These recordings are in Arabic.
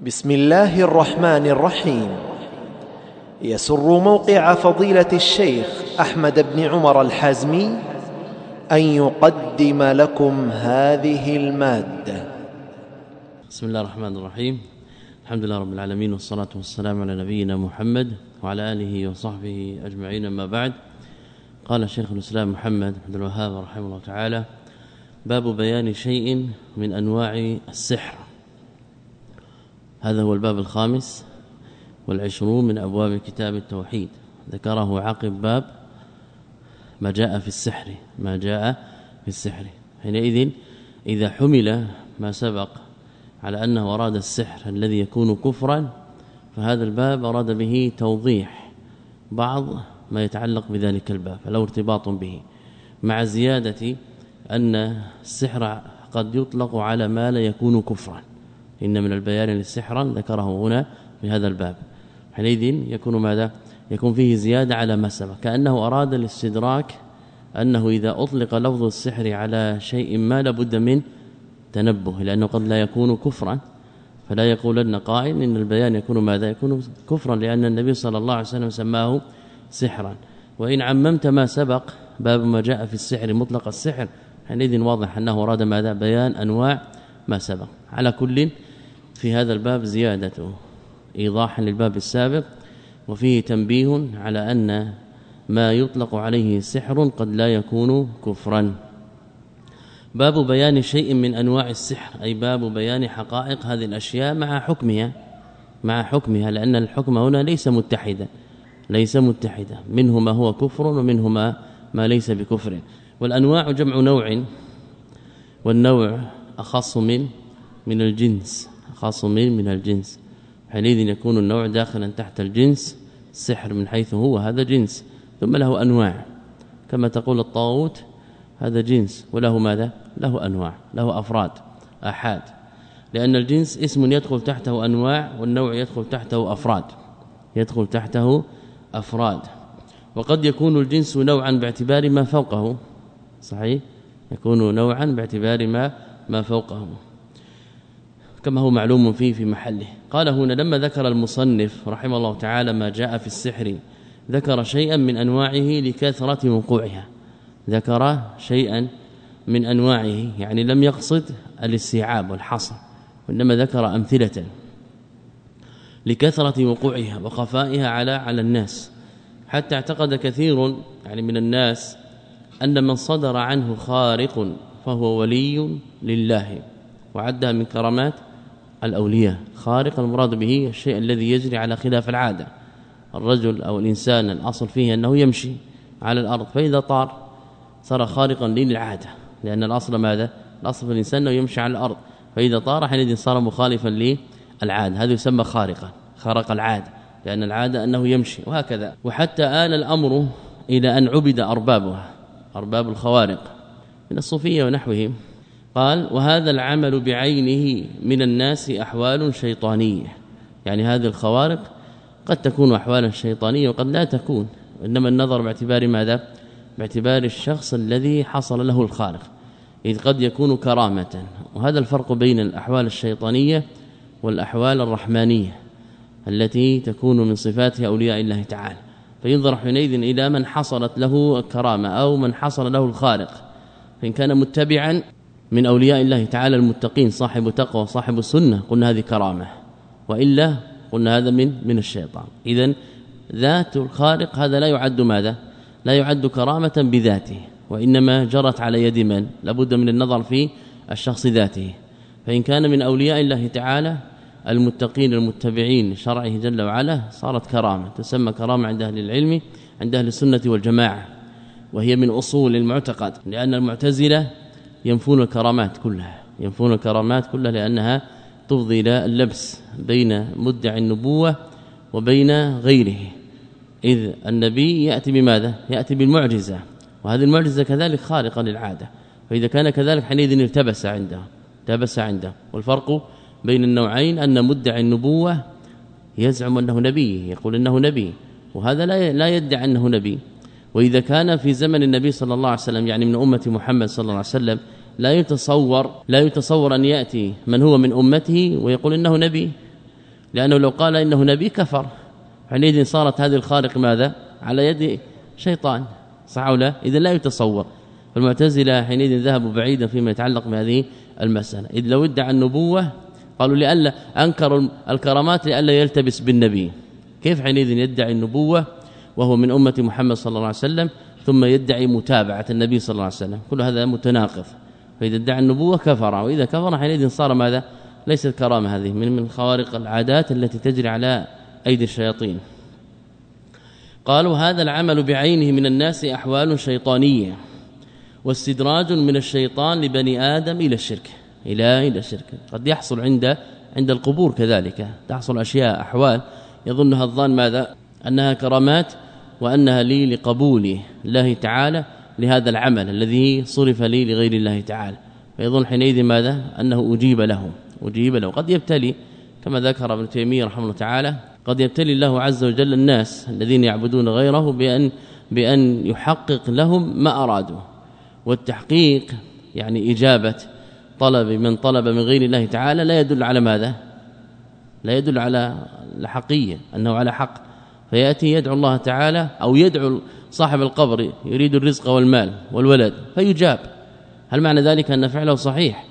بسم الله الرحمن الرحيم. يسر موقع فضيلة الشيخ أحمد بن عمر الحازمي أن يقدم لكم هذه المادة. بسم الله الرحمن الرحيم. الحمد لله رب العالمين والصلاة والسلام على نبينا محمد وعلى آله وصحبه أجمعين أما بعد. قال شيخ الإسلام محمد بن الوهاب رحمه الله تعالى باب بيان شيء من أنواع السحر. هذا هو الباب الخامس والعشرون من أبواب كتاب التوحيد. ذكره عقب باب ما جاء في السحر ما جاء في السحر. حينئذ إذا حمل ما سبق على أنه أراد السحر الذي يكون كفرا فهذا الباب أراد به توضيح بعض ما يتعلق بذلك الباب فله ارتباط به مع زيادة أن السحر قد يطلق على ما لا يكون كفرا. إن من البيان للسحر ذكره هنا في هذا الباب. حينئذ يكون ماذا؟ يكون فيه زيادة على ما سبق. كأنه أراد الاستدراك أنه إذا أطلق لفظ السحر على شيء ما لابد من تنبه لأنه قد لا يكون كفرا. فلا يقولن قائل إن البيان يكون ماذا؟ يكون كفرا لأن النبي صلى الله عليه وسلم سماه سحرا. وإن عممت ما سبق باب ما جاء في السحر مطلق السحر حينئذ واضح أنه أراد ماذا؟ بيان أنواع ما سبق. على كل في هذا الباب زيادة ايضاحا للباب السابق وفيه تنبيه على أن ما يطلق عليه سحر قد لا يكون كفرا. باب بيان شيء من أنواع السحر أي باب بيان حقائق هذه الأشياء مع حكمها مع حكمها لأن الحكم هنا ليس متحدا ليس متحدا منه ما هو كفر ومنه ما, ما ليس بكفر. والأنواع جمع نوع والنوع أخص من من الجنس. خاص من من الجنس. حينئذ يكون النوع داخلا تحت الجنس السحر من حيث هو هذا جنس. ثم له أنواع. كما تقول الطاغوت هذا جنس. وله ماذا؟ له أنواع له أفراد آحاد. لأن الجنس اسم يدخل تحته أنواع والنوع يدخل تحته أفراد. يدخل تحته أفراد. وقد يكون الجنس نوعا باعتبار ما فوقه. صحيح؟ يكون نوعا باعتبار ما ما فوقه. كما هو معلوم فيه في محله. قال هنا لما ذكر المصنف رحمه الله تعالى ما جاء في السحر ذكر شيئا من أنواعه لكثرة وقوعها. ذكر شيئا من أنواعه يعني لم يقصد الاستيعاب والحصر وإنما ذكر أمثلة لكثرة وقوعها وخفائها على على الناس. حتى اعتقد كثير يعني من الناس أن من صدر عنه خارق فهو ولي لله وعدها من كرامات الأولياء. خارق المراد به الشيء الذي يجري على خلاف العادة. الرجل أو الإنسان الأصل فيه أنه يمشي على الأرض فإذا طار صار خارقا للعادة. لأن الأصل ماذا؟ الأصل في الإنسان أنه يمشي على الأرض. فإذا طار حينئذ صار مخالفا للعادة. هذا يسمى خارقا خرق العادة. لأن العادة أنه يمشي وهكذا. وحتى آل الأمر إلى أن عبد أربابها أرباب الخوارق من الصوفية ونحوهم. قال وهذا العمل بعينه من الناس أحوال شيطانية. يعني هذه الخوارق قد تكون أحوالا شيطانية وقد لا تكون. إنما النظر باعتبار ماذا؟ باعتبار الشخص الذي حصل له الخارق. إذ قد يكون كرامة. وهذا الفرق بين الأحوال الشيطانية والأحوال الرحمانية التي تكون من صفات أولياء الله تعالى. فينظر حينئذ إلى من حصلت له الكرامة أو من حصل له الخارق. فإن كان متبعا من أولياء الله تعالى المتقين صاحب تقوى صاحب السنة قلنا هذه كرامة. وإلا قلنا هذا من من الشيطان. اذا ذات الخارق هذا لا يعد ماذا؟ لا يعد كرامة بذاته. وإنما جرت على يد من؟ لابد من النظر في الشخص ذاته. فإن كان من أولياء الله تعالى المتقين المتبعين لشرعه جل وعلا صارت كرامة. تسمى كرامة عند أهل العلم عند أهل السنة والجماعة. وهي من أصول المعتقد. لأن المعتزلة ينفون الكرامات كلها ينفون الكرامات كلها لأنها تفضي إلى اللبس بين مدعي النبوة وبين غيره. إذ النبي يأتي بماذا؟ يأتي بالمعجزة وهذه المعجزة كذلك خارقة للعادة فإذا كان كذلك حينئذ التبس عنده التبس عنده. والفرق بين النوعين أن مدعي النبوة يزعم أنه نبي يقول إنه نبي وهذا لا لا يدعي أنه نبي. وإذا كان في زمن النبي صلى الله عليه وسلم يعني من أمة محمد صلى الله عليه وسلم لا يتصور لا يتصور أن يأتي من هو من أمته ويقول إنه نبي. لأنه لو قال إنه نبي كفر. حينئذ صارت هذه الخارق ماذا؟ على يد شيطان. صح أو لا؟ إذا لا يتصور. فالمعتزلة حينئذ ذهبوا بعيدا فيما يتعلق بهذه المسألة. إذ لو ادعى النبوة قالوا لئلا أنكروا الكرامات لئلا يلتبس بالنبي. كيف حينئذ يدعي النبوة؟ وهو من أمة محمد صلى الله عليه وسلم ثم يدعي متابعة النبي صلى الله عليه وسلم. كل هذا متناقض. فإذا ادعى النبوة كفر. وإذا كفر حينئذ صار ماذا؟ ليست كرامة هذه من من خوارق العادات التي تجري على أيدي الشياطين. قالوا هذا العمل بعينه من الناس أحوال شيطانية واستدراج من الشيطان لبني آدم إلى الشرك. إلى إلى الشرك. قد يحصل عند عند القبور كذلك. تحصل أشياء أحوال. يظنها الظان ماذا؟ أنها كرامات وأنها لي لقبول الله تعالى لهذا العمل الذي صرف لي لغير الله تعالى. فيظن حينئذ ماذا؟ أنه أجيب له أجيب له. قد يبتلي كما ذكر ابن تيمية رحمه الله تعالى قد يبتلي الله عز وجل الناس الذين يعبدون غيره بأن بأن يحقق لهم ما أرادوا. والتحقيق يعني إجابة طلب من طلب من غير الله تعالى لا يدل على ماذا؟ لا يدل على الحقية أنه على حق. فيأتي يدعو الله تعالى أو يدعو صاحب القبر يريد الرزق والمال والولد فيجاب. هل معنى ذلك أن فعله صحيح؟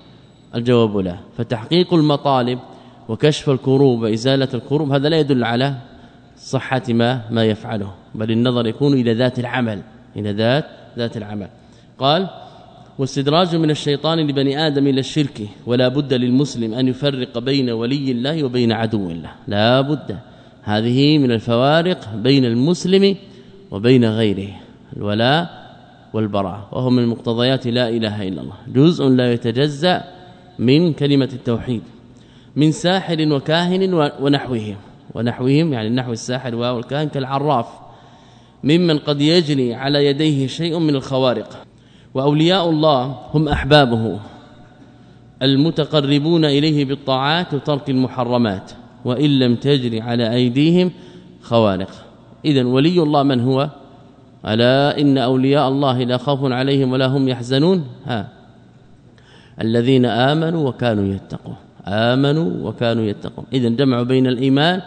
الجواب لا. فتحقيق المطالب وكشف الكروب وازاله الكروب هذا لا يدل على صحة ما ما يفعله بل النظر يكون إلى ذات العمل إلى ذات ذات العمل. قال واستدراج من الشيطان لبني آدم إلى الشرك ولا بد للمسلم أن يفرق بين ولي الله وبين عدو الله. لا بد. هذه من الفوارق بين المسلم وبين غيره الولاء والبراء وهو من مقتضيات لا إله إلا الله. جزء لا يتجزأ من كلمة التوحيد من ساحر وكاهن ونحوهم ونحوهم يعني نحو الساحر والكاهن كالعراف ممن قد يجري على يديه شيء من الخوارق. وأولياء الله هم أحبابه المتقربون إليه بالطاعات وترك المحرمات. وإن لم تجري على أيديهم خوارق. اذا ولي الله من هو؟ ألا إن أولياء الله لا خوف عليهم ولا هم يحزنون؟ ها. الذين آمنوا وكانوا يتقون. آمنوا وكانوا يتقون. اذا جمعوا بين الإيمان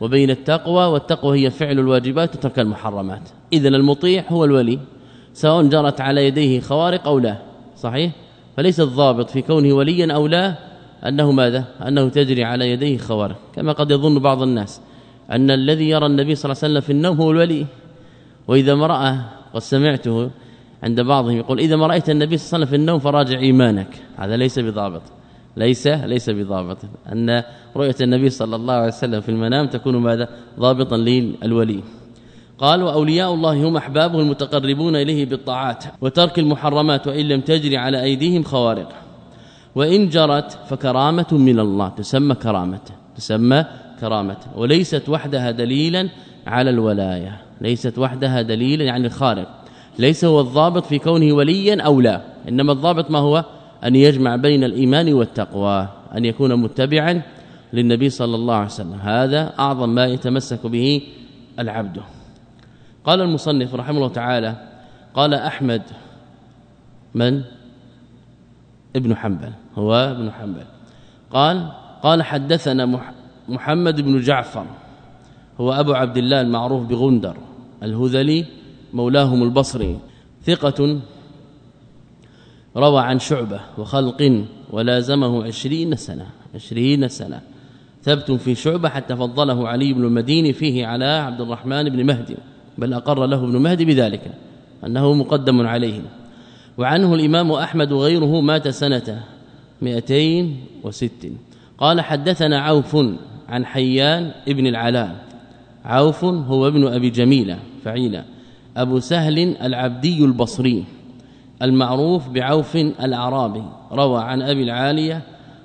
وبين التقوى والتقوى هي فعل الواجبات وترك المحرمات. اذا المطيع هو الولي سواء جرت على يديه خوارق أو لا. صحيح؟ فليس الضابط في كونه وليا أو لا. أنه ماذا؟ أنه تجري على يديه خوارق كما قد يظن بعض الناس. أن الذي يرى النبي صلى الله عليه وسلم في النوم هو الولي. وإذا ما قد سمعته عند بعضهم يقول إذا ما رايت النبي صلى الله عليه وسلم في النوم فراجع إيمانك. هذا ليس بضابط. ليس ليس بضابط. أن رؤية النبي صلى الله عليه وسلم في المنام تكون ماذا؟ ضابطا للولي. قال وأولياء الله هم أحبابه المتقربون إليه بالطاعات وترك المحرمات وإن لم تجري على أيديهم خوارق. وإن جرت فكرامة من الله تسمى كرامه تسمى كرامه وليست وحدها دليلا على الولاية ليست وحدها دليلا يعني الخارق ليس هو الضابط في كونه وليا أو لا إنما الضابط ما هو؟ أن يجمع بين الإيمان والتقوى أن يكون متبعا للنبي صلى الله عليه وسلم. هذا أعظم ما يتمسك به العبد. قال المصنف رحمه الله تعالى قال أحمد من؟ ابن حنبل. هو ابن حنبل. قال قال حدثنا محمد بن جعفر هو أبو عبد الله المعروف بغندر الهذلي مولاهم البصري ثقة روى عن شعبة وخلق ولازمه عشرين سنة عشرين سنة. ثبت في شعبة حتى فضله علي بن المديني فيه على عبد الرحمن بن مهدي بل أقر له ابن مهدي بذلك أنه مقدم عليه. وعنه الإمام أحمد وغيره مات سنة 206 قال حدثنا عوف عن حيان ابن العلاء. عوف هو ابن أبي جميلة فعيلة. أبو سهل العبدي البصري المعروف بعوف الأعرابي روى عن أبي العالية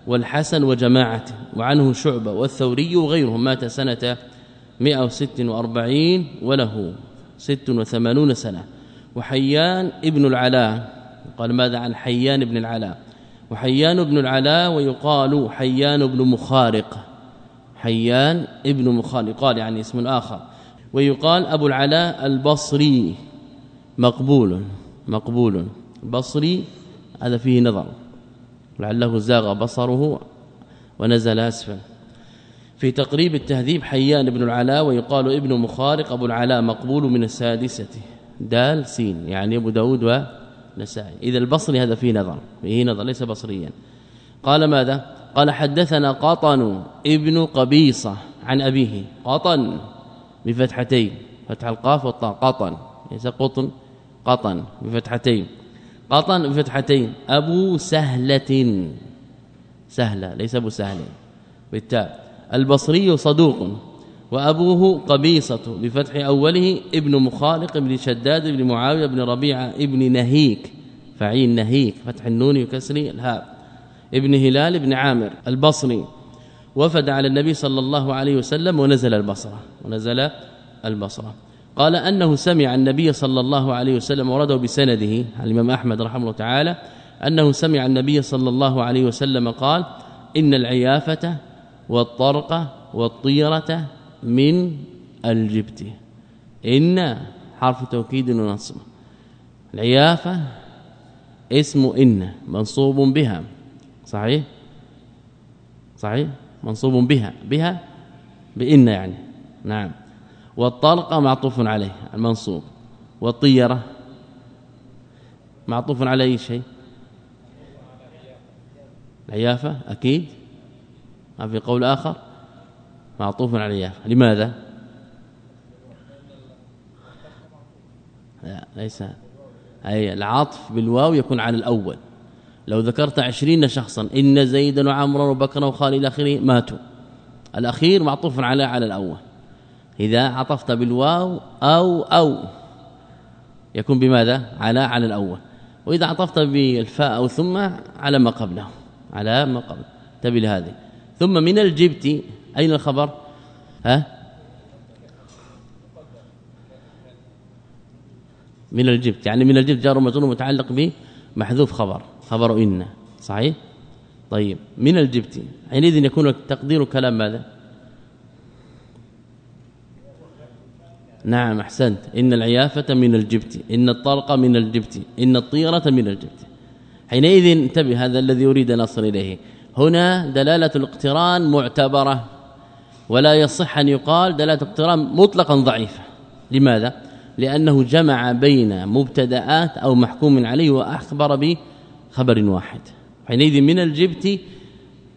والحسن وجماعته وعنه شعبة والثوري وغيرهم. مات سنة 146 وله 86 سنة. وحيان ابن العلاء قال ماذا عن حيان بن العلاء؟ وحيان بن العلاء ويقال حيان بن مخارق. حيان ابن مخارق قال يعني اسم آخر ويقال أبو العلاء البصري. مقبول مقبول. بصري هذا فيه نظر. لعله زاغ بصره ونزل أسفل. في تقريب التهذيب حيان بن العلاء ويقال ابن مخارق أبو العلاء مقبول من السادسة. دال سين يعني أبو داود ونسائي إذا البصري هذا فيه نظر فيه نظر ليس بصريا. قال ماذا؟ قال حدثنا قطن ابن قبيصة عن أبيه. قطن بفتحتين فتح القاف والطاء. قطن ليس قطن قطن بفتحتين. قطن بفتحتين. أبو سهلة سهلة ليس أبو سهل. بالتاء. البصري صدوق. وأبوه قبيصة بفتح أوله ابن مخالق بن شداد بن معاوية بن ربيعة ابن نهيك فعين نهيك فتح النون وكسر الهاء ابن هلال بن عامر البصري. وفد على النبي صلى الله عليه وسلم ونزل البصرة ونزل البصرة. قال أنه سمع النبي صلى الله عليه وسلم ورده بسنده الإمام أحمد رحمه الله تعالى أنه سمع النبي صلى الله عليه وسلم قال إن العيافة والطرقه والطيرة من الجبت. إن حرف توكيد ونصب العيافة اسم إن منصوب بها. صحيح؟ صحيح؟ منصوب بها. بها؟ بإن يعني. نعم. والطلقه معطوف عليه المنصوب. والطيرة؟ معطوف على أي شيء؟ العيافة أكيد. ما في قول آخر؟ معطوف العيافه لماذا؟ لا ليس. أي العطف بالواو يكون على الأول. لو ذكرت عشرين شخصا إن زيدا وعمرا وبكرا وخالد إلى آخره ماتوا. الأخير معطوف على على الأول. إذا عطفت بالواو أو أو يكون بماذا؟ على على الأول. وإذا عطفت بالفاء أو ثم على ما قبله. على ما قبل. انتبه هذه ثم من الجبت أين الخبر؟ ها؟ من الجبت يعني من الجبت جار ومجرور متعلق بمحذوف خبر خبر إن صحيح؟ طيب من الجبت حينئذ يكون تقدير كلام ماذا؟ نعم أحسنت. إن العيافة من الجبت إن الطرق من الجبت إن الطيرة من الجبت. حينئذ انتبه هذا الذي يريد ان نصل إليه. هنا دلالة الاقتران معتبرة. ولا يصح أن يقال دلالة الاقتران مطلقا ضعيفة. لماذا؟ لأنه جمع بين مبتدآت أو محكوم عليه وأخبر بخبر واحد. حينئذ من الجبت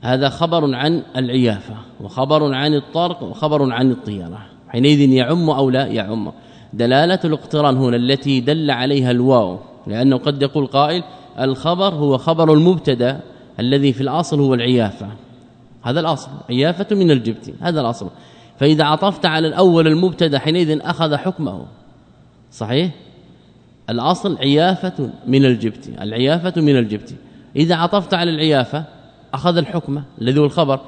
هذا خبر عن العيافة وخبر عن الطرق وخبر عن الطيره حينئذ يعم أو لا يعم. دلالة الاقتران هنا التي دل عليها الواو لأنه قد يقول قائل الخبر هو خبر المبتدأ الذي في الأصل هو العيافة. هذا الأصل عيافة من الجبت هذا الأصل. فإذا عطفت على الأول المبتدأ حينئذ أخذ حكمه. صحيح؟ الأصل عيافة من الجبت العيافة من الجبت. إذا عطفت على العيافة أخذ الحكم الذي هو الخبر.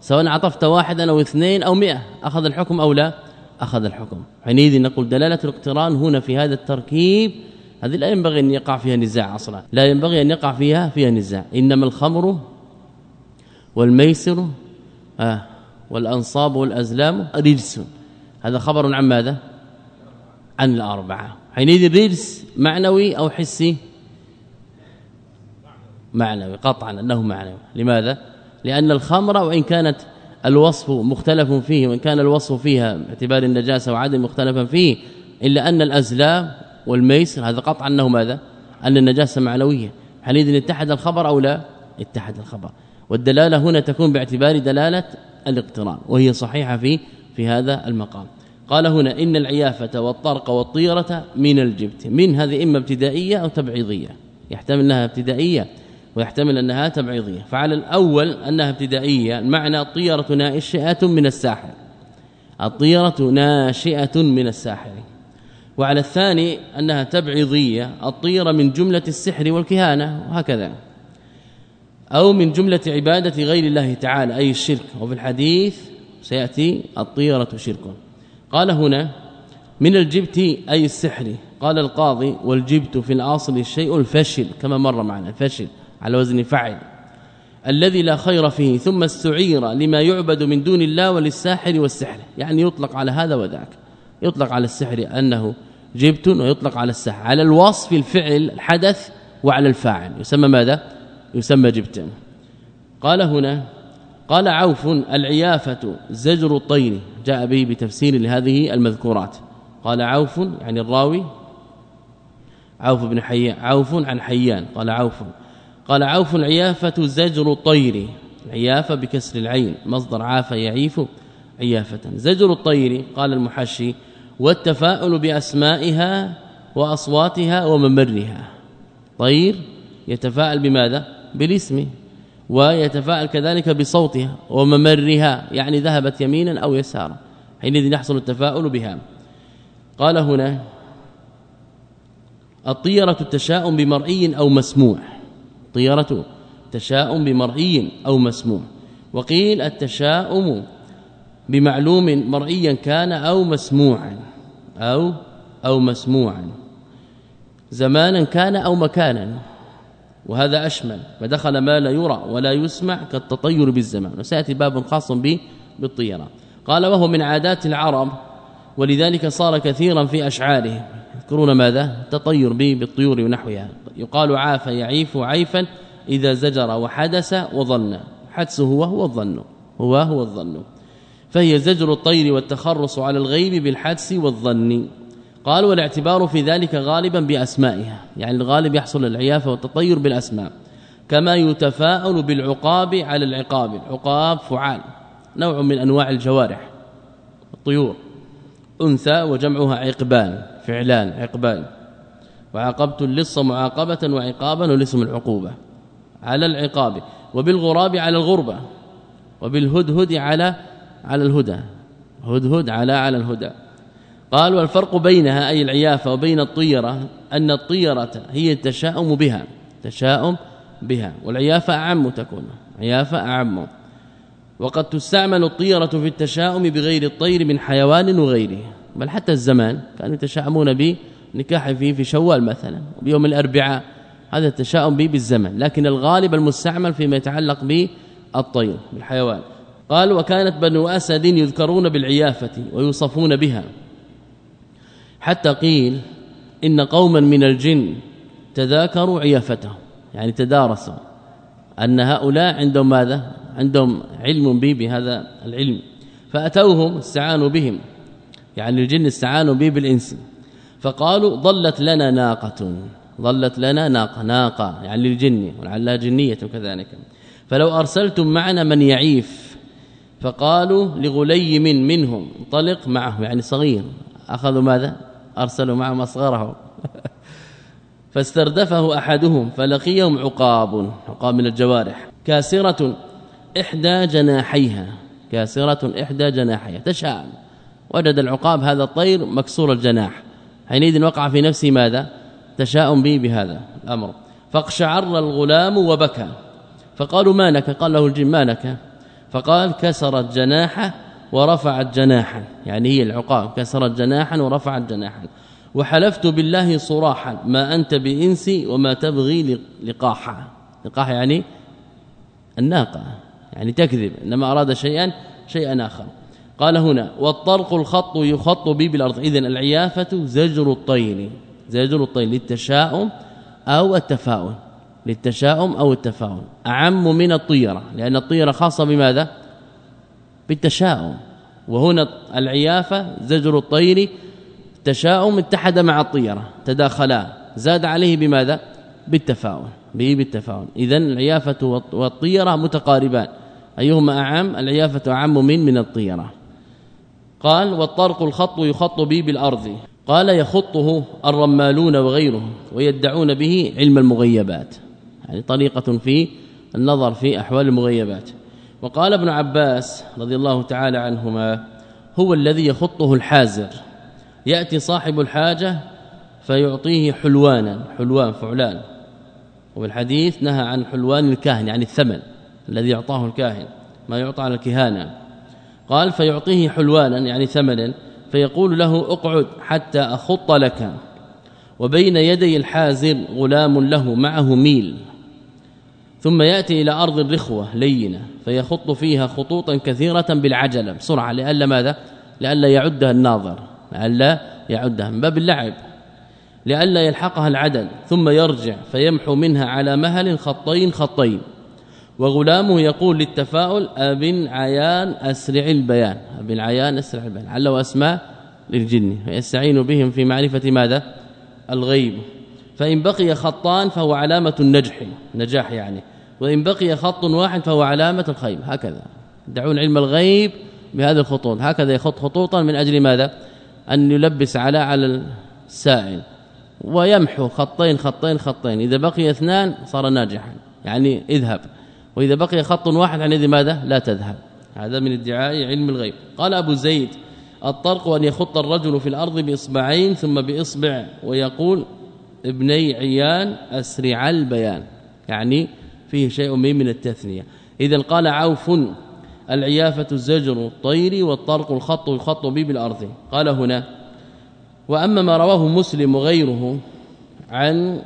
سواء عطفت واحدا أو اثنين أو مئة أخذ الحكم أو لا أخذ الحكم. حينئذ نقول دلالة الاقتران هنا في هذا التركيب. هذه لا ينبغي أن يقع فيها نزاع أصلا. لا ينبغي أن يقع فيها فيها نزاع. إنما الخمر والميسر آه والأنصاب والأزلام رجس. هذا خبر عن ماذا؟ عن الأربعة. حينئذ رجس معنوي أو حسي؟ معنوي قطعا أنه معنوي. لماذا؟ لأن الخمر وإن كانت الوصف مختلف فيه وإن كان الوصف فيها باعتبار النجاسة وعدم مختلفا فيه إلا أن الأزلام والميسر هذا قطعا أنه ماذا؟ أن النجاسة معنوية. حينئذ اتحد الخبر أو لا؟ اتحد الخبر. والدلالة هنا تكون باعتبار دلالة الاقتران وهي صحيحة في في هذا المقام. قال هنا إن العيافة والطرق والطيرة من الجبت من هذه إما ابتدائية أو تبعيضية. يحتمل أنها ابتدائية ويحتمل أنها تبعيضية. فعلى الأول أنها ابتدائية المعنى الطيرة ناشئة من الساحر. الطيرة ناشئة من الساحر. وعلى الثاني أنها تبعيضية الطيرة من جملة السحر والكهانة وهكذا. أو من جملة عبادة غير الله تعالى أي الشرك. وفي الحديث سيأتي الطيرة شرك. قال هنا من الجبت أي السحر. قال القاضي والجبت في الأصل الشيء الفشل. كما مر معنا الفشل على وزن فعل الذي لا خير فيه ثم استعير لما يعبد من دون الله وللساحر والسحر. يعني يطلق على هذا وذاك. يطلق على السحر أنه جبت ويطلق على السحر. على الوصف الفعل الحدث وعلى الفاعل. يسمى ماذا؟ يسمى جبتا قال هنا قال عوف العيافة زجر الطير جاء به بتفسير لهذه المذكورات. قال عوف يعني الراوي عوف بن حيان عوف عن حيان قال عوف. قال عوف العيافة زجر الطير العيافة بكسر العين مصدر عاف يعيف عيافة. زجر الطير قال المحشي والتفاؤل بأسمائها وأصواتها وممرها. طير يتفاءل بماذا؟ بالاسم ويتفاءل كذلك بصوتها وممرها يعني ذهبت يمينا أو يسارا. حينئذ يحصل التفاؤل بها. قال هنا الطيرة التشاؤم بمرئي أو مسموع. طيرة تشاؤم بمرئي أو مسموع. وقيل التشاؤم بمعلوم مرئيا كان أو مسموعا أو أو مسموعا. زمانا كان أو مكانا. وهذا أشمل. فدخل ما لا يرى ولا يسمع كالتطير بالزمان. وسيأتي باب خاص به بالطيرة. قال وهو من عادات العرب ولذلك صار كثيرا في اشعارهم يذكرون ماذا؟ تطير به بالطيور ونحوها. يقال عاف يعيف عيفا إذا زجر وحدث وظن. حدسه هو الظن. هو هو الظن. فهي زجر الطير والتخرص على الغيب بالحدس والظن. قال والاعتبار في ذلك غالبا بأسمائها يعني الغالب يحصل العيافة والتطير بالأسماء كما يتفاءل بالعقاب على العقاب العقاب فعال نوع من أنواع الجوارح الطيور أنثى وجمعها عقبان فعلان عقبان وعاقبت اللص معاقبة وعقابا والاسم العقوبة على العقاب وبالغراب على الغربة وبالهدهد على على الهدى هدهد على على الهدى. قال والفرق بينها أي العيافة وبين الطيرة أن الطيرة هي التشاؤم بها تشاؤم بها والعيافة أعم تكون عيافة أعم. وقد تستعمل الطيرة في التشاؤم بغير الطير من حيوان وغيره بل حتى الزمان كانوا يتشاؤمون به نكاح فيه في شوال مثلا وبيوم الأربعاء هذا التشاؤم به بالزمن لكن الغالب المستعمل فيما يتعلق بالطير بالحيوان. قال وكانت بنو أسد يذكرون بالعيافة ويوصفون بها. حتى قيل إن قوما من الجن تذاكروا عيافتهم يعني تدارسوا أن هؤلاء عندهم ماذا؟ عندهم علم به بهذا العلم. فأتوهم استعانوا بهم يعني الجن استعانوا به بالإنس. فقالوا ضلت لنا ناقة ضلت لنا ناقة ناقة يعني للجن ولعلها جنية كذلك فلو أرسلتم معنا من يعيف فقالوا لغليم منهم انطلق معه يعني صغير. أخذوا ماذا؟ أرسلوا معهم اصغره فاستردفه أحدهم فلقيهم عقاب عقاب من الجوارح. كاسرة إحدى جناحيها كاسرة إحدى جناحيها. تشاءم. وجد العقاب هذا الطير مكسور الجناح. حينئذ وقع في نفسه ماذا؟ تشاؤم به بهذا الأمر. فاقشعر الغلام وبكى. فقالوا ما لك قال له الجن ما لك فقال كسرت جناحه ورفعت جناحا يعني هي العقاب كسرت جناحا ورفعت جناحا. وحلفت بالله صراحا ما أنت بإنسي وما تبغي لقاحا. لقاح يعني الناقة يعني تكذب إنما أراد شيئا شيئا آخر. قال هنا والطرق الخط يخط به بالأرض. اذا العيافة زجر الطير زجر الطير للتشاؤم أو التفاؤل للتشاؤم أو التفاؤل. أعم من الطيرة لأن الطيرة خاصة بماذا؟ بالتشاؤم. وهنا العيافة زجر الطير تشاؤم اتحد مع الطيرة تداخلا. زاد عليه بماذا؟ بالتفاؤل. به بالتفاؤل. اذا العيافة والطيرة متقاربان. أيهما أعم؟ العيافة أعم من من الطيرة. قال والطرق الخط يخط به بالأرض. قال يخطه الرمالون وغيرهم ويدعون به علم المغيبات. يعني طريقة في النظر في أحوال المغيبات. وقال ابن عباس رضي الله تعالى عنهما هو الذي يخطه الحازر. يأتي صاحب الحاجة فيعطيه حلوانا حلوان فعلان. وبالحديث نهى عن حلوان الكاهن يعني الثمن الذي يعطاه الكاهن ما يعطى على الكهانة. قال فيعطيه حلوانا يعني ثمنا فيقول له اقعد حتى أخط لك. وبين يدي الحازر غلام له معه ميل. ثم يأتي إلى أرض الرخوة لينة فيخط فيها خطوطا كثيرة بالعجلة. بسرعة لئلا ماذا؟ لئلا يعدها الناظر لئلا يعدها من باب اللعب لئلا يلحقها العدد ثم يرجع فيمحو منها على مهل خطين خطين. وغلامه يقول للتفاؤل أبن عيان أسرع البيان. أبن عيان أسرع البيان. علوا أسماء للجن. يستعين بهم في معرفة ماذا؟ الغيب. فإن بقي خطان فهو علامة النجح. نجاح يعني. وإن بقي خط واحد فهو علامة الخيب هكذا. دعون علم الغيب بهذه الخطوط. هكذا يخط خطوطا من أجل ماذا؟ أن يلبس على على السائل ويمحو خطين خطين خطين. إذا بقي اثنان صار ناجحا. يعني اذهب. وإذا بقي خط واحد يعني ماذا؟ لا تذهب. هذا من ادعاء علم الغيب. قال أبو زيد الطرق أن يخط الرجل في الأرض بإصبعين ثم بإصبع ويقول ابني عيان أسرع البيان. يعني فيه شيء من التثنية. إذا قال عوف العيافة الزجر الطير والطرق الخط الخط به بالأرض. قال هنا وأما ما رواه مسلم وغيره عن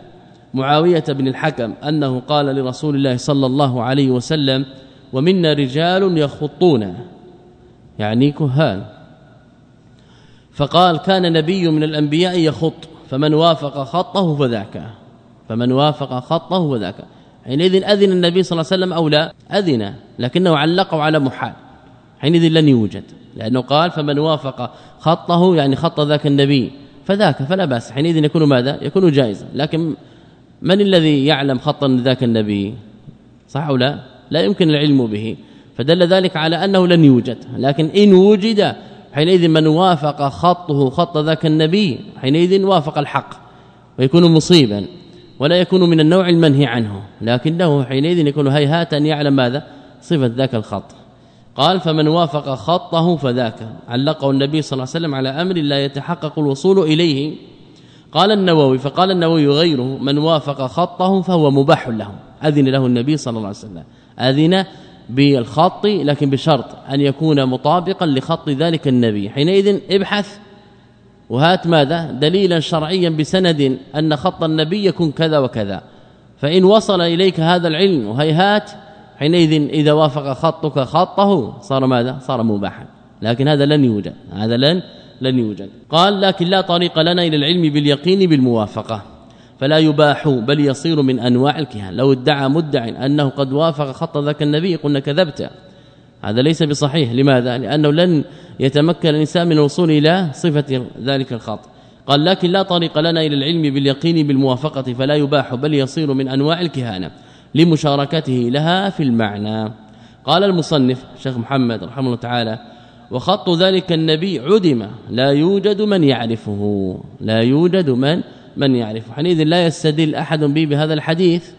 معاوية بن الحكم أنه قال لرسول الله صلى الله عليه وسلم ومنا رجال يخطون يعني كهان. فقال كان نبي من الأنبياء يخط فمن وافق خطه فذاك. فمن وافق خطه فذاك. حينئذ أذن النبي صلى الله عليه وسلم أو لا؟ أذن لكنه علقه على محال. حينئذ لن يوجد لأنه قال فمن وافق خطه يعني خط ذاك النبي. فذاك فلا بأس. حينئذ يكون ماذا؟ يكون جائزا. لكن من الذي يعلم خطا ذاك النبي؟ صح أو لا؟ لا يمكن العلم به. فدل ذلك على أنه لن يوجد. لكن إن وجد حينئذ من وافق خطه خط ذاك النبي حينئذ وافق الحق ويكون مصيبا. ولا يكون من النوع المنهي عنه. لكنه حينئذ يكون هيهات ان يعلم ماذا؟ صفة ذاك الخط. قال فمن وافق خطه فذاك. علقه النبي صلى الله عليه وسلم على أمر لا يتحقق الوصول إليه. قال النووي فقال النووي غيره من وافق خطه فهو مباح له. أذن له النبي صلى الله عليه وسلم. أذن بالخط لكن بشرط أن يكون مطابقا لخط ذلك النبي. حينئذ ابحث وهات ماذا؟ دليلا شرعيا بسند أن خط النبي يكون كذا وكذا. فإن وصل إليك هذا العلم وهيهات حينئذ إذا وافق خطك خطه صار ماذا؟ صار مباحا. لكن هذا لن يوجد. هذا لن لن يوجد. قال لكن لا طريق لنا إلى العلم باليقين بالموافقة. فلا يباح بل يصير من أنواع الكهان. لو ادعى مدع أنه قد وافق خط ذاك النبي قلنا كذبت. هذا ليس بصحيح. لماذا؟ لأنه لن يتمكن الإنسان من الوصول إلى صفة ذلك الخط. قال لكن لا طريق لنا إلى العلم باليقين بالموافقة فلا يباح بل يصير من أنواع الكهانة لمشاركته لها في المعنى. قال المصنف شيخ محمد رحمه الله تعالى وخط ذلك النبي عدم لا يوجد من يعرفه. لا يوجد من من يعرف حينئذ لا يستدل أحد به بهذا الحديث